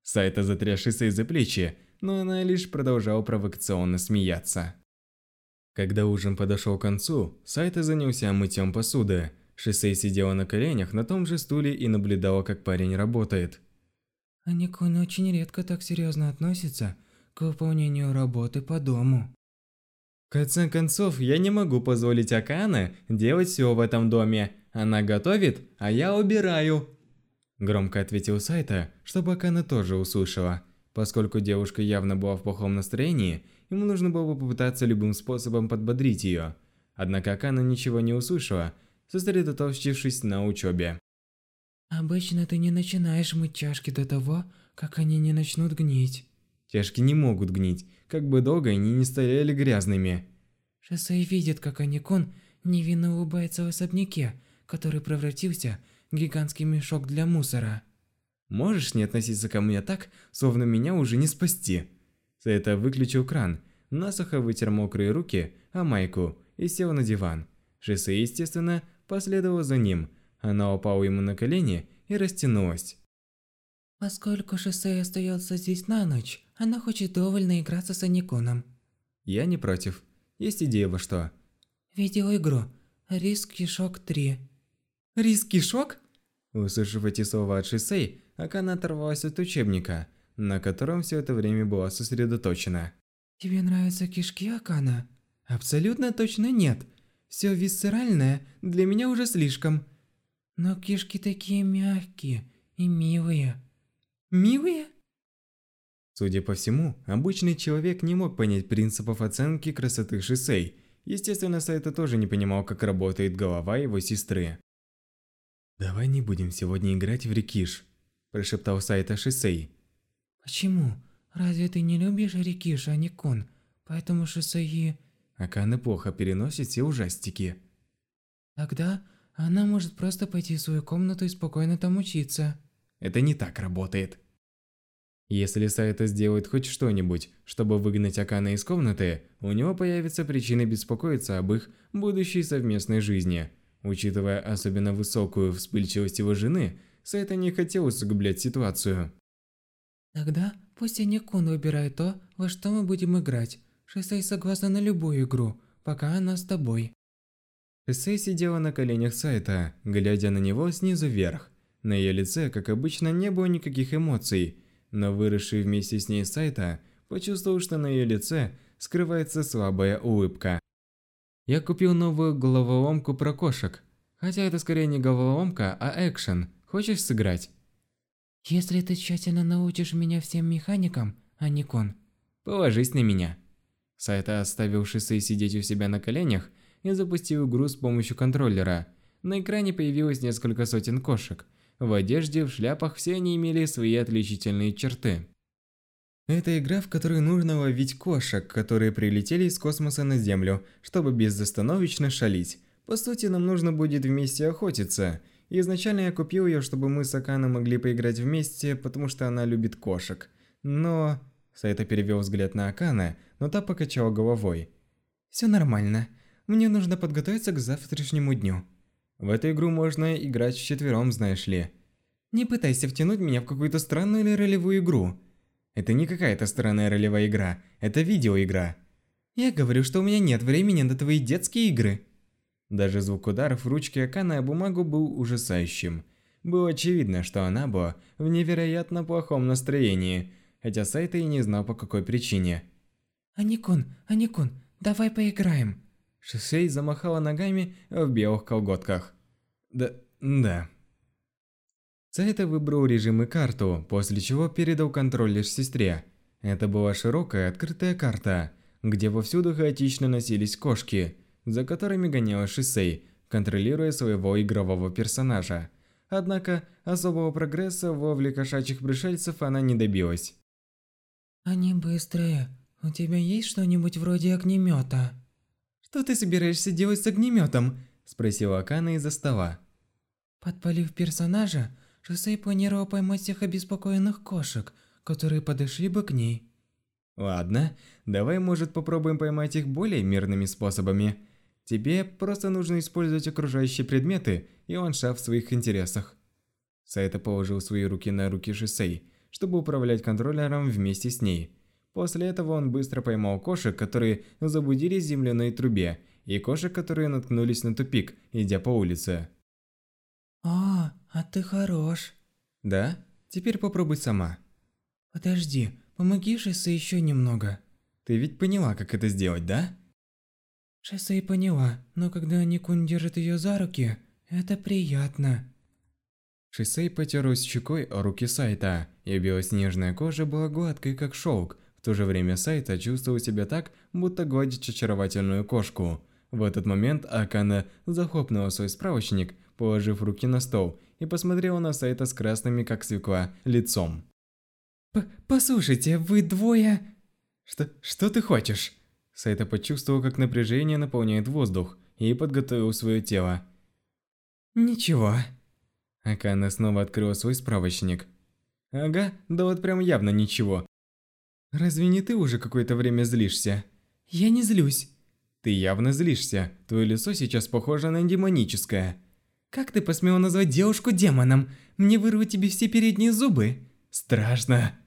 Сайта затряс Шисей за плечи, но она лишь продолжала провокационно смеяться. Когда ужин подошел к концу, Сайта занялся мытьем посуды. Шисей сидела на коленях на том же стуле и наблюдала, как парень работает. Аникон очень редко так серьезно относится к выполнению работы по дому. В конце концов, я не могу позволить Акана делать все в этом доме. Она готовит, а я убираю. Громко ответил Сайта, чтобы Акана тоже услышала. Поскольку девушка явно была в плохом настроении, ему нужно было попытаться любым способом подбодрить ее. Однако Акана ничего не услышала, сосредоточившись на учебе. Обычно ты не начинаешь мыть чашки до того, как они не начнут гнить. Чашки не могут гнить, как бы долго они не стояли грязными. Шосей видит, как Аникон невинно улыбается в особняке, который превратился гигантский мешок для мусора. Можешь не относиться ко мне так, словно меня уже не спасти. За это выключил кран, насухо вытер мокрые руки о майку и сел на диван. Шисей, естественно, последовала за ним. Она упала ему на колени и растянулась. Поскольку Шисей остается здесь на ночь, она хочет довольно играться с Аниконом. Я не против. Есть идея во что? Видеоигру Риск Кишок 3. Риск-кишок? Услышав эти слова от Шисей, Акана оторвалась от учебника, на котором все это время была сосредоточена. Тебе нравятся кишки, Акана? Абсолютно точно нет. Все висцеральное для меня уже слишком. Но кишки такие мягкие и милые. Милые? Судя по всему, обычный человек не мог понять принципов оценки красоты Шисей. Естественно, Сайта тоже не понимал, как работает голова его сестры. «Давай не будем сегодня играть в рекиш», – прошептал Сайта Шисей. Почему? Разве ты не любишь рекиш, а не кон? Поэтому Шисеи... Акана плохо переносит все ужастики. Тогда она может просто пойти в свою комнату и спокойно там учиться. Это не так работает. Если Сайта сделает хоть что-нибудь, чтобы выгнать Акана из комнаты, у него появится причина беспокоиться об их будущей совместной жизни. Учитывая особенно высокую вспыльчивость его жены, Сайта не хотел усугублять ситуацию. Тогда пусть Аникун выбирает то, во что мы будем играть. Шисей согласна на любую игру, пока она с тобой. Шисей сидела на коленях Сайта, глядя на него снизу вверх. На ее лице, как обычно, не было никаких эмоций, но выросший вместе с ней Сайта почувствовал, что на ее лице скрывается слабая улыбка. Я купил новую головоломку про кошек. Хотя это скорее не головоломка, а экшен. Хочешь сыграть? Если ты тщательно научишь меня всем механикам, а не кон. Положись на меня. Сайта оставил Шисей сидеть у себя на коленях и запустил игру с помощью контроллера. На экране появилось несколько сотен кошек. В одежде, в шляпах все они имели свои отличительные черты. Это игра, в которой нужно ловить кошек, которые прилетели из космоса на Землю, чтобы безостановочно шалить. По сути, нам нужно будет вместе охотиться. изначально я купил ее, чтобы мы с Аканой могли поиграть вместе, потому что она любит кошек. Но... Сайта перевел взгляд на Акана, но та покачала головой. «Все нормально. Мне нужно подготовиться к завтрашнему дню». В эту игру можно играть вчетвером, знаешь ли. Не пытайся втянуть меня в какую-то странную или ролевую игру. Это не какая-то странная ролевая игра, это видеоигра. Я говорю, что у меня нет времени на твои детские игры. Даже звук ударов ручки Акана о бумагу был ужасающим. Было очевидно, что она была в невероятно плохом настроении, хотя Сайта и не знал по какой причине. «Аникун, Аникун, давай поиграем!» Шисей замахала ногами в белых колготках. «Да, да». Сайта выбрал режим и карту, после чего передал контроль лишь сестре. Это была широкая открытая карта, где вовсюду хаотично носились кошки, за которыми гоняла Шисей, контролируя своего игрового персонажа. Однако, особого прогресса в ловле кошачьих пришельцев она не добилась. «Они быстрые. У тебя есть что-нибудь вроде огнемета?» «Что ты собираешься делать с огнеметом?» – спросила Акана из-за стола. Подпалив персонажа, Шосей планировал поймать всех обеспокоенных кошек, которые подошли бы к ней. Ладно, давай, может, попробуем поймать их более мирными способами. Тебе просто нужно использовать окружающие предметы и ландшафт в своих интересах. Сайта положил свои руки на руки Шисей, чтобы управлять контроллером вместе с ней. После этого он быстро поймал кошек, которые забудились в земляной трубе, и кошек, которые наткнулись на тупик, идя по улице. «А, а ты хорош». «Да? Теперь попробуй сама». «Подожди, помоги Шессе еще немного». «Ты ведь поняла, как это сделать, да?» Шессе поняла, но когда Никун держит ее за руки, это приятно. Шисей потерлась щекой о руки Сайта, и белоснежная кожа была гладкой, как шелк. В то же время Сайта чувствовал себя так, будто гладит очаровательную кошку. В этот момент Акана захлопнула свой справочник, положив руки на стол, и посмотрела на Сайта с красными, как свекла, лицом. П «Послушайте, вы двое...» «Что, что ты хочешь?» Сайта почувствовал, как напряжение наполняет воздух, и подготовил свое тело. «Ничего». Акана снова открыла свой справочник. «Ага, да вот прям явно ничего. Разве не ты уже какое-то время злишься?» «Я не злюсь». «Ты явно злишься. Твое лицо сейчас похоже на демоническое». Как ты посмела назвать девушку демоном? Мне вырвать тебе все передние зубы. Страшно.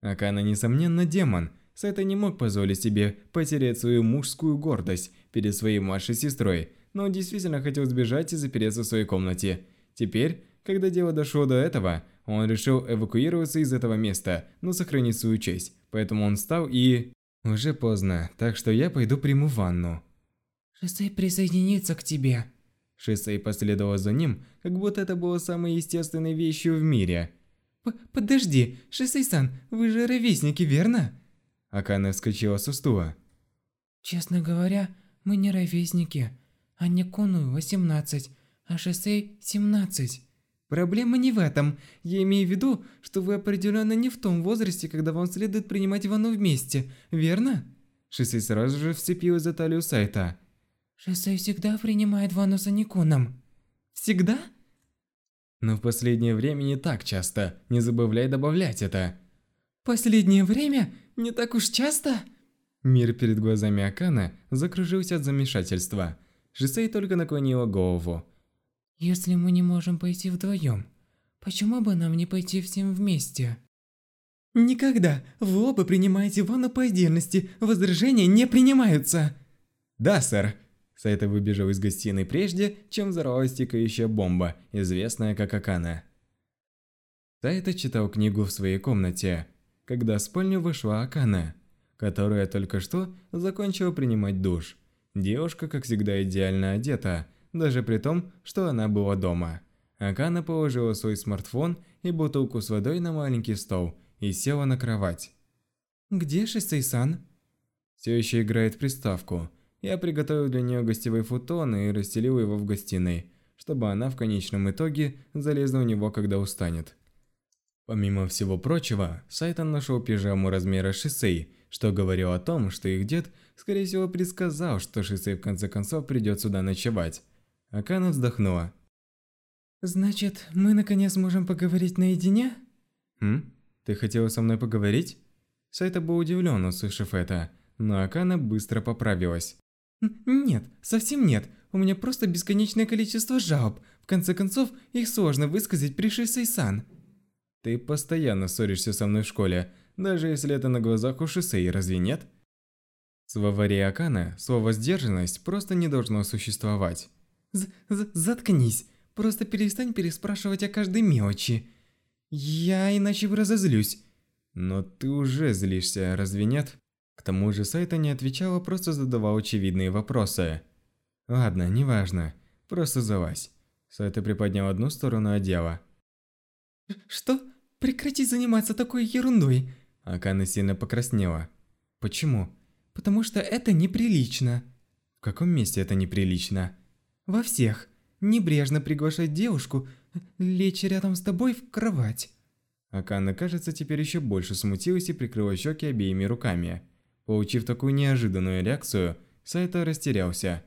Акана, несомненно, демон. Сайта не мог позволить себе потерять свою мужскую гордость перед своей младшей сестрой, но он действительно хотел сбежать и запереться в своей комнате. Теперь, когда дело дошло до этого, он решил эвакуироваться из этого места, но сохранить свою честь. Поэтому он встал и... Уже поздно, так что я пойду приму ванну. Шосей присоединится к тебе. Шисей последовала за ним, как будто это было самой естественной вещью в мире. П «Подожди, Шисей-сан, вы же ровесники, верно?» Акана вскочила со стула. «Честно говоря, мы не ровесники. Анне Кону 18, а Шисей 17. Проблема не в этом. Я имею в виду, что вы определенно не в том возрасте, когда вам следует принимать ванну вместе, верно?» Шисей сразу же вцепилась за талию Сайта. Шоссе всегда принимает ванну с Аниконом. Всегда? Но в последнее время не так часто. Не забывай добавлять это. Последнее время? Не так уж часто? Мир перед глазами Акана закружился от замешательства. Шисей только наклонила голову. Если мы не можем пойти вдвоем, почему бы нам не пойти всем вместе? Никогда. Вы оба принимаете ванну по отдельности. Возражения не принимаются. Да, сэр. Сайта выбежал из гостиной прежде, чем взорвалась тикающая бомба, известная как Акана. Сайта читал книгу в своей комнате, когда в спальню вошла Акана, которая только что закончила принимать душ. Девушка, как всегда, идеально одета, даже при том, что она была дома. Акана положила свой смартфон и бутылку с водой на маленький стол и села на кровать. «Где Шисей-сан?» Все еще играет в приставку. Я приготовил для нее гостевой футон и расстелил его в гостиной. чтобы она в конечном итоге залезла у него, когда устанет. Помимо всего прочего, Сайтон нашел пижаму размера Шисей, что говорило о том, что их дед, скорее всего, предсказал, что Шисей в конце концов придет сюда ночевать. Акана вздохнула. «Значит, мы наконец можем поговорить наедине?» «Хм? Ты хотела со мной поговорить?» Сайта был удивлен, услышав это, но Акана быстро поправилась. «Нет, совсем нет. У меня просто бесконечное количество жалоб. В конце концов, их сложно высказать при Шисей-сан». «Ты постоянно ссоришься со мной в школе, даже если это на глазах у Шисей, разве нет?» В словаре Акана слово «сдержанность» просто не должно существовать. З -з «Заткнись. Просто перестань переспрашивать о каждой мелочи. Я иначе разозлюсь». Но ты уже злишься, разве нет? К тому же Сайта не отвечала, просто задавал очевидные вопросы. Ладно, неважно. Просто залазь. Сайта приподнял одну сторону одеяла. Что? Прекрати заниматься такой ерундой. Акана сильно покраснела. Почему? Потому что это неприлично. В каком месте это неприлично? Во всех. Небрежно приглашать девушку лечь рядом с тобой в кровать. Акана, кажется, теперь еще больше смутилась и прикрыла щеки обеими руками. Получив такую неожиданную реакцию, Сайто растерялся.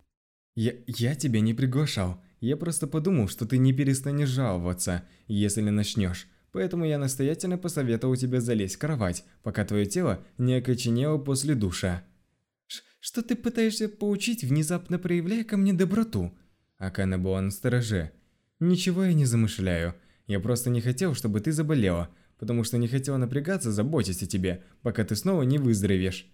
«Я, я тебя не приглашал. Я просто подумал, что ты не перестанешь жаловаться, если начнешь. Поэтому я настоятельно посоветовал тебе залезть в кровать, пока твое тело не окоченело после душа». Ш «Что ты пытаешься поучить, внезапно проявляя ко мне доброту?» Акана была настороже. «Ничего я не замышляю. Я просто не хотел, чтобы ты заболела, потому что не хотел напрягаться, заботясь о тебе, пока ты снова не выздоровеешь.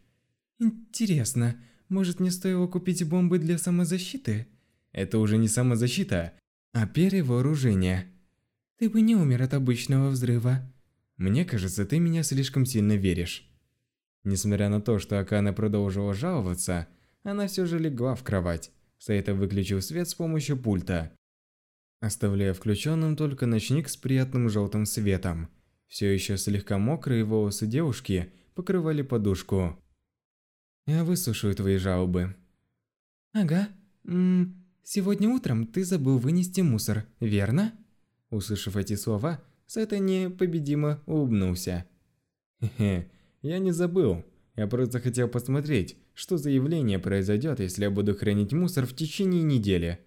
Интересно, может мне стоило купить бомбы для самозащиты? Это уже не самозащита, а перевооружение. Ты бы не умер от обычного взрыва. Мне кажется, ты меня слишком сильно веришь. Несмотря на то, что Акана продолжила жаловаться, она все же легла в кровать. Сайта выключил свет с помощью пульта оставляя включенным только ночник с приятным желтым светом. Все еще слегка мокрые волосы девушки покрывали подушку. «Я высушаю твои жалобы». «Ага. М -м, сегодня утром ты забыл вынести мусор, верно?» Услышав эти слова, Сайта непобедимо улыбнулся. «Хе-хе, я не забыл. Я просто хотел посмотреть, что за явление произойдет, если я буду хранить мусор в течение недели».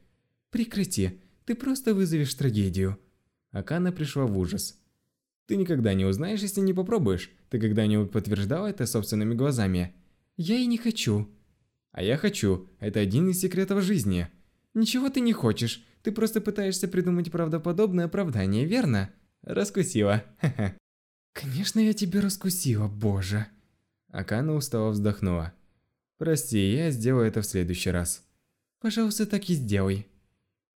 «Прекрати. Ты просто вызовешь трагедию. Акана пришла в ужас. Ты никогда не узнаешь, если не попробуешь. Ты когда-нибудь подтверждала это собственными глазами? Я и не хочу. А я хочу. Это один из секретов жизни. Ничего ты не хочешь. Ты просто пытаешься придумать правдоподобное оправдание, верно? Раскусила. Ха-ха. Конечно, я тебя раскусила, боже. Акана устало вздохнула. Прости, я сделаю это в следующий раз. Пожалуйста, так и сделай.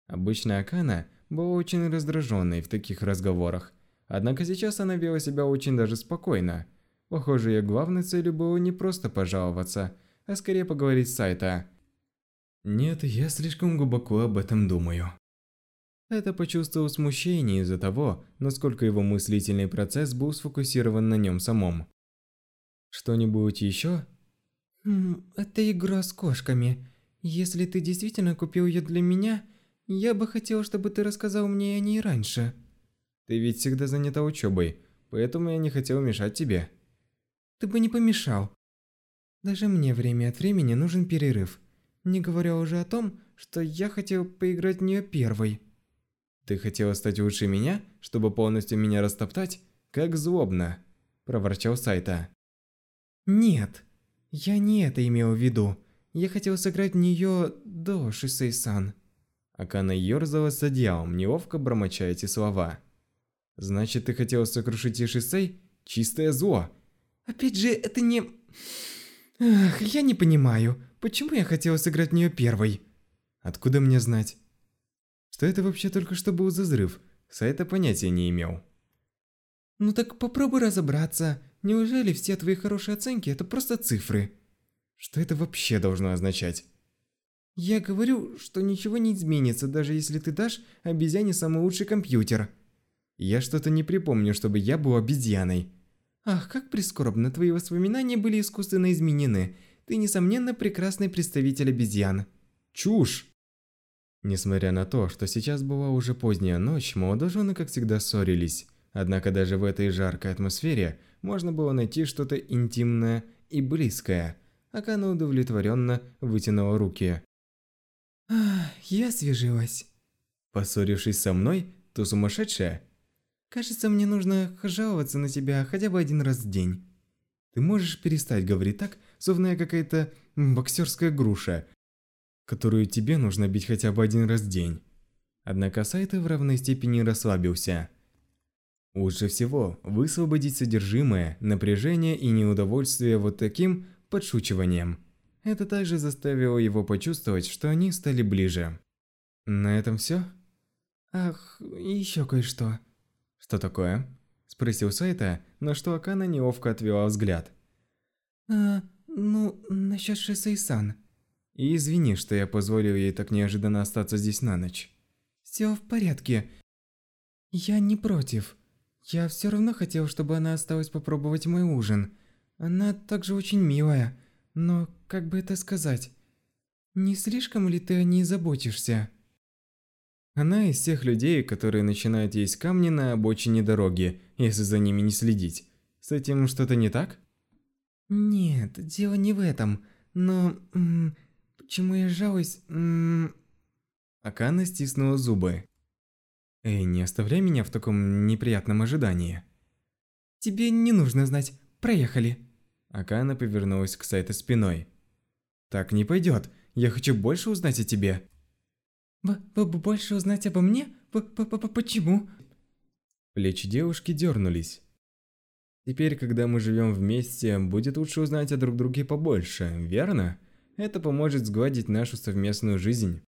Обычно Акана была очень раздраженной в таких разговорах, однако сейчас она вела себя очень даже спокойно. Похоже, ее главной целью было не просто пожаловаться, а скорее поговорить с Сайта. Нет, я слишком глубоко об этом думаю. Это почувствовал смущение из-за того, насколько его мыслительный процесс был сфокусирован на нем самом. Что-нибудь еще? Это игра с кошками. Если ты действительно купил ее для меня, я бы хотел, чтобы ты рассказал мне о ней раньше. Ты ведь всегда занята учебой, поэтому я не хотел мешать тебе. Ты бы не помешал. Даже мне время от времени нужен перерыв. Не говоря уже о том, что я хотел поиграть в нее первой. Ты хотела стать лучше меня, чтобы полностью меня растоптать? Как злобно, проворчал Сайта. Нет, я не это имел в виду. Я хотел сыграть в нее до Шисей-сан. Акана ёрзала с одеялом, неловко бормоча эти слова. «Значит, ты хотела сокрушить Ишисей? Чистое зло!» «Опять же, это не...» Ах, я не понимаю, почему я хотела сыграть в нее первой? Откуда мне знать? Что это вообще только что был за взрыв? Сайта понятия не имел. Ну так попробуй разобраться. Неужели все твои хорошие оценки это просто цифры? Что это вообще должно означать? Я говорю, что ничего не изменится, даже если ты дашь обезьяне самый лучший компьютер. Я что-то не припомню, чтобы я был обезьяной. Ах, как прискорбно, твои воспоминания были искусственно изменены. Ты, несомненно, прекрасный представитель обезьян. Чушь! Несмотря на то, что сейчас была уже поздняя ночь, молодожены, как всегда, ссорились. Однако даже в этой жаркой атмосфере можно было найти что-то интимное и близкое. Акана удовлетворенно вытянула руки. Ах, я свежилась. Поссорившись со мной, то сумасшедшая? Кажется, мне нужно жаловаться на тебя хотя бы один раз в день. Ты можешь перестать говорить так, словно я какая-то боксерская груша, которую тебе нужно бить хотя бы один раз в день. Однако Сайта в равной степени расслабился. Лучше всего высвободить содержимое, напряжение и неудовольствие вот таким подшучиванием. Это также заставило его почувствовать, что они стали ближе. На этом все? Ах, еще кое-что. Что такое? Спросил Сайта, на что Акана неловко отвела взгляд. А, ну, насчет Шисей-сан. И извини, что я позволил ей так неожиданно остаться здесь на ночь. Все в порядке. Я не против. Я все равно хотел, чтобы она осталась попробовать мой ужин. Она также очень милая. Но, как бы это сказать... Не слишком ли ты о ней заботишься? Она из тех людей, которые начинают есть камни на обочине дороги, если за ними не следить. С этим что-то не так? Нет, дело не в этом. Но... М почему я жалуюсь... М Акана стиснула зубы. Эй, не оставляй меня в таком неприятном ожидании. Тебе не нужно знать. Проехали. Акана повернулась к Сайта спиной. Так не пойдет. Я хочу больше узнать о тебе. Б -б больше узнать обо мне? П -п -п Почему? Плечи девушки дернулись. Теперь, когда мы живем вместе, будет лучше узнать о друг друге побольше, верно? Это поможет сгладить нашу совместную жизнь.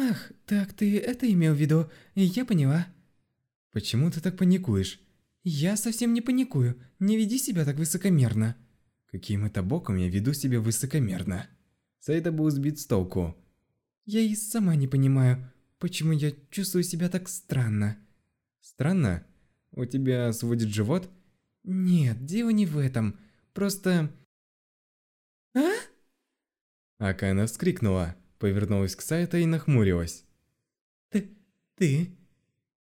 Ах, так ты это имел в виду, я поняла. Почему ты так паникуешь? Я совсем не паникую, не веди себя так высокомерно. Каким это боком я веду себя высокомерно? Сайта был сбит с толку. Я и сама не понимаю, почему я чувствую себя так странно. Странно? У тебя сводит живот? Нет, дело не в этом. Просто... А? Акана вскрикнула, повернулась к Сайта и нахмурилась. Ты... ты...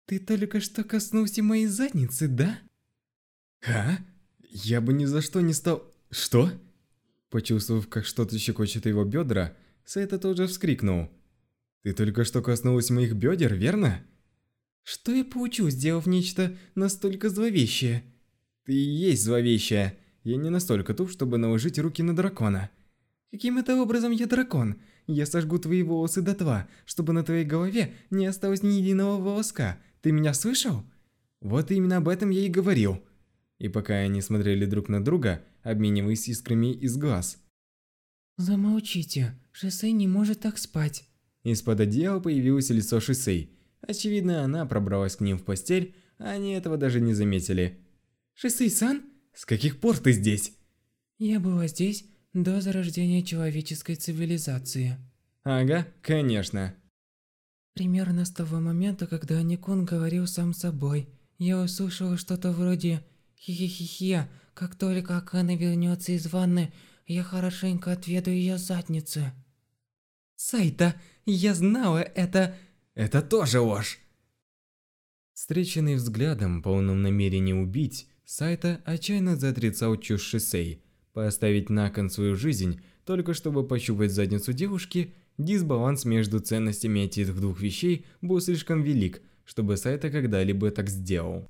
ты только что коснулся моей задницы, да? А? Я бы ни за что не стал... Что? Почувствовав, как что-то щекочет его бедра, Сайта тоже вскрикнул. «Ты только что коснулась моих бедер, верно?» «Что я получу, сделав нечто настолько зловещее?» «Ты и есть зловещая. Я не настолько туп, чтобы наложить руки на дракона». «Каким это образом я дракон? Я сожгу твои волосы дотла, чтобы на твоей голове не осталось ни единого волоска. Ты меня слышал?» «Вот именно об этом я и говорил». И пока они смотрели друг на друга, обмениваясь искрами из глаз. «Замолчите, Шисей не может так спать». Из-под одеяла появилось лицо Шисей. Очевидно, она пробралась к ним в постель, а они этого даже не заметили. «Шисей-сан? С каких пор ты здесь?» «Я была здесь до зарождения человеческой цивилизации». «Ага, конечно». Примерно с того момента, когда Аникун говорил сам собой, я услышала что-то вроде «Хи-хи-хи-хи, как только Акана вернется из ванны, я хорошенько отведу ее задницы». «Сайта, я знала это...» «Это тоже ложь!» Встреченный взглядом, полным намерения убить, Сайта отчаянно заотрицал чушь Шисей. Поставить на кон свою жизнь, только чтобы пощупать задницу девушки, дисбаланс между ценностями этих двух вещей был слишком велик, чтобы Сайта когда-либо так сделал.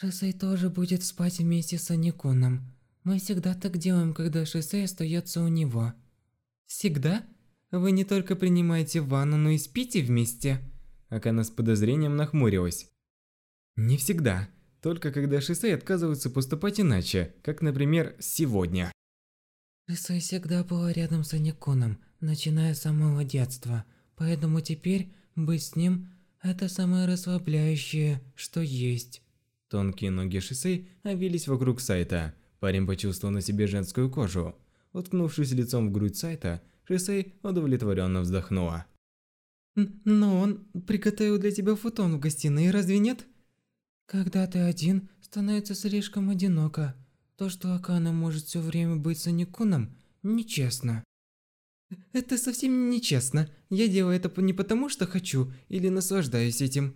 Шисей тоже будет спать вместе с Аникуном. Мы всегда так делаем, когда Шисей остается у него. Всегда? Вы не только принимаете ванну, но и спите вместе? Акана с подозрением нахмурилась. Не всегда. Только когда Шисей отказывается поступать иначе, как, например, сегодня. Шисей всегда была рядом с Аникуном, начиная с самого детства. Поэтому теперь быть с ним – это самое расслабляющее, что есть. Тонкие ноги Шисей обвились вокруг Сайта. Парень почувствовал на себе женскую кожу. Уткнувшись лицом в грудь Сайта, Шисей удовлетворенно вздохнула. «Но он приготовил для тебя футон в гостиной, разве нет?» «Когда ты один, становится слишком одиноко. То, что Акана может все время быть с Аникуном, нечестно». Это совсем нечестно. Я делаю это не потому, что хочу или наслаждаюсь этим.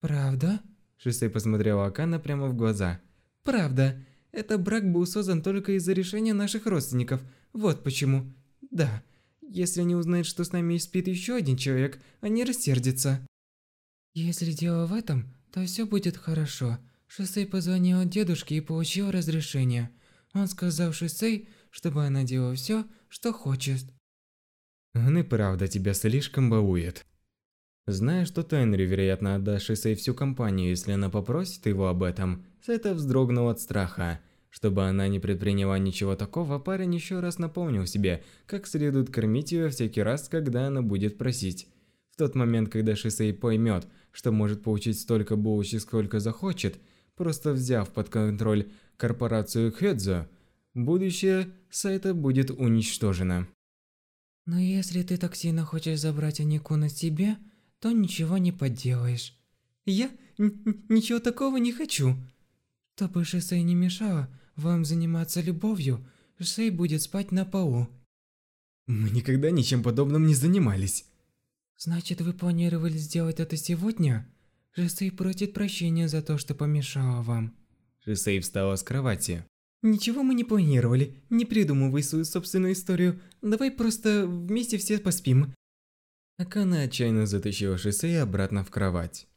Правда? Шисей посмотрела Акана прямо в глаза. Правда. Этот брак был создан только из-за решения наших родственников. Вот почему. Да. Если они узнают, что с нами спит еще один человек, они рассердятся. Если дело в этом, то все будет хорошо. Шисей позвонил дедушке и получил разрешение. Он сказал Шисей, чтобы она делала все, что хочет. Он и правда тебя слишком балует. Зная, что Тенри, вероятно, отдаст Шисей всю компанию, если она попросит его об этом, Сайта вздрогнул от страха. Чтобы она не предприняла ничего такого, парень еще раз напомнил себе, как следует кормить ее всякий раз, когда она будет просить. В тот момент, когда Шисей поймет, что может получить столько булочек, сколько захочет, просто взяв под контроль корпорацию Хедзо, будущее сайта будет уничтожено. Но если ты так сильно хочешь забрать Аникуна себе, то ничего не поделаешь. Я ничего такого не хочу. Чтобы Шисей не мешала вам заниматься любовью, Шисей будет спать на полу. Мы никогда ничем подобным не занимались. Значит, вы планировали сделать это сегодня? Шисей просит прощения за то, что помешала вам. Шисей встала с кровати. Ничего мы не планировали. Не придумывай свою собственную историю. Давай просто вместе все поспим. Акана отчаянно затащила Шисея обратно в кровать.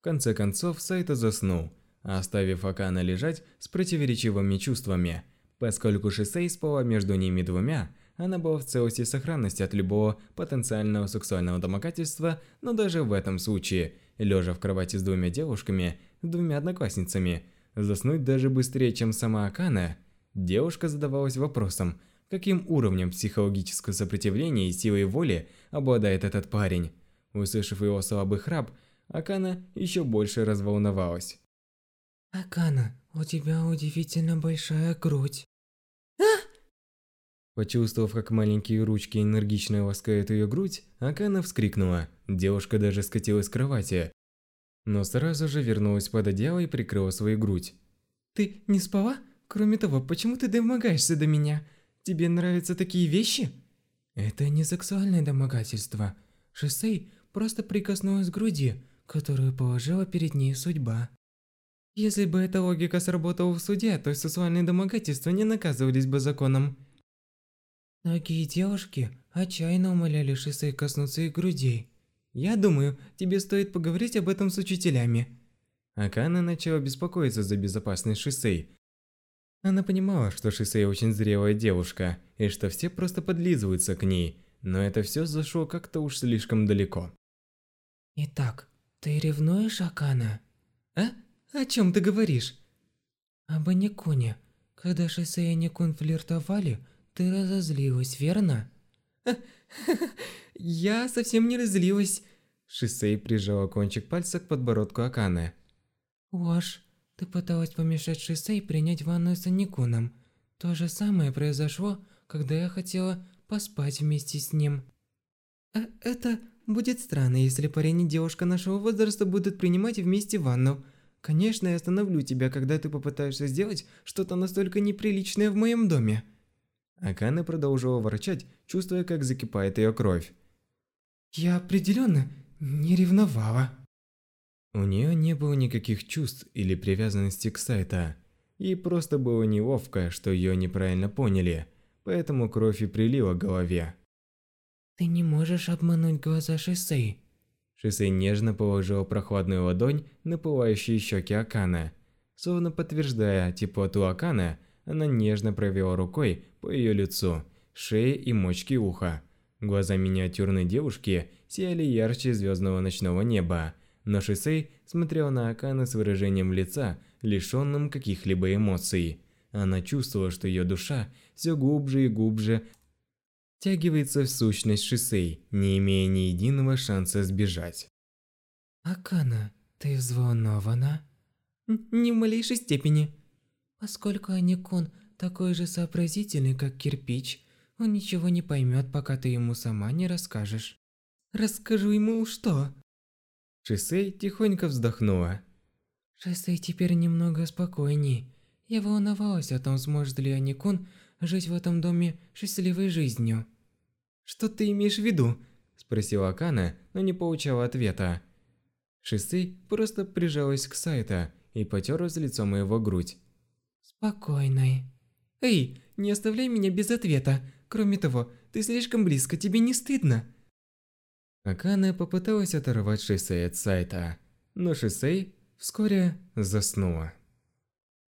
В конце концов, Сайта заснул, оставив Акана лежать с противоречивыми чувствами. Поскольку Шисей спала между ними двумя, она была в целости и сохранности от любого потенциального сексуального домогательства, но даже в этом случае, лежа в кровати с двумя девушками, с двумя одноклассницами, заснуть даже быстрее, чем сама Акана, девушка задавалась вопросом, каким уровнем психологического сопротивления и силой воли обладает этот парень. Услышав его слабый храп, Акана еще больше разволновалась. «Акана, у тебя удивительно большая грудь». А! Почувствовав, как маленькие ручки энергично ласкают ее грудь, Акана вскрикнула. Девушка даже скатилась с кровати, но сразу же вернулась под одеяло и прикрыла свою грудь. «Ты не спала? Кроме того, почему ты домогаешься до меня? Тебе нравятся такие вещи?» «Это не сексуальное домогательство. Шисей просто прикоснулась к груди, которую положила перед ней судьба». Если бы эта логика сработала в суде, то сексуальные домогательства не наказывались бы законом. Многие девушки отчаянно умоляли Шисей коснуться их грудей. Я думаю, тебе стоит поговорить об этом с учителями. Акана начала беспокоиться за безопасность Шисей. Она понимала, что Шисей очень зрелая девушка, и что все просто подлизываются к ней, но это все зашло как-то уж слишком далеко. Итак, ты ревнуешь Акана? А? О чем ты говоришь? Об Аникуне. Когда Шисей и Аникун флиртовали, ты разозлилась, верно? Я совсем не разлилась. Шисей прижала кончик пальца к подбородку Аканы. Уаш, ты пыталась помешать Шисей принять ванную с Аникуном. То же самое произошло, когда я хотела поспать вместе с ним. А это будет странно, если парень и девушка нашего возраста будут принимать вместе ванну. Конечно, я остановлю тебя, когда ты попытаешься сделать что-то настолько неприличное в моем доме. Акана продолжила ворчать, чувствуя, как закипает ее кровь. Я определенно не ревновала. У нее не было никаких чувств или привязанности к Сайта. Ей просто было неловко, что ее неправильно поняли, поэтому кровь и прилила к голове. Ты не можешь обмануть глаза Шисей. Шисей нежно положила прохладную ладонь на пылающие щеки Акана. Словно подтверждая теплоту Акана, она нежно провела рукой по ее лицу, шее и мочке уха. Глаза миниатюрной девушки сияли ярче звездного ночного неба, но Шисей смотрел на Акана с выражением лица, лишенным каких-либо эмоций. Она чувствовала, что ее душа все глубже и глубже втягивается в сущность Шисей, не имея ни единого шанса сбежать. «Акана, ты взволнована?» «Не в малейшей степени», Поскольку Аникун такой же сообразительный, как кирпич, он ничего не поймет, пока ты ему сама не расскажешь. Расскажу ему что? Шисей тихонько вздохнула. Шисей теперь немного спокойней. Я волновалась о том, сможет ли Аникун жить в этом доме счастливой жизнью. Что ты имеешь в виду? Спросила Акана, но не получала ответа. Шисей просто прижалась к Сайта и потерлась лицом его грудь. Спокойной. Эй, не оставляй меня без ответа. Кроме того, ты слишком близко, тебе не стыдно? Акана попыталась оторвать Шисей от Сайта, но Шисей вскоре заснула.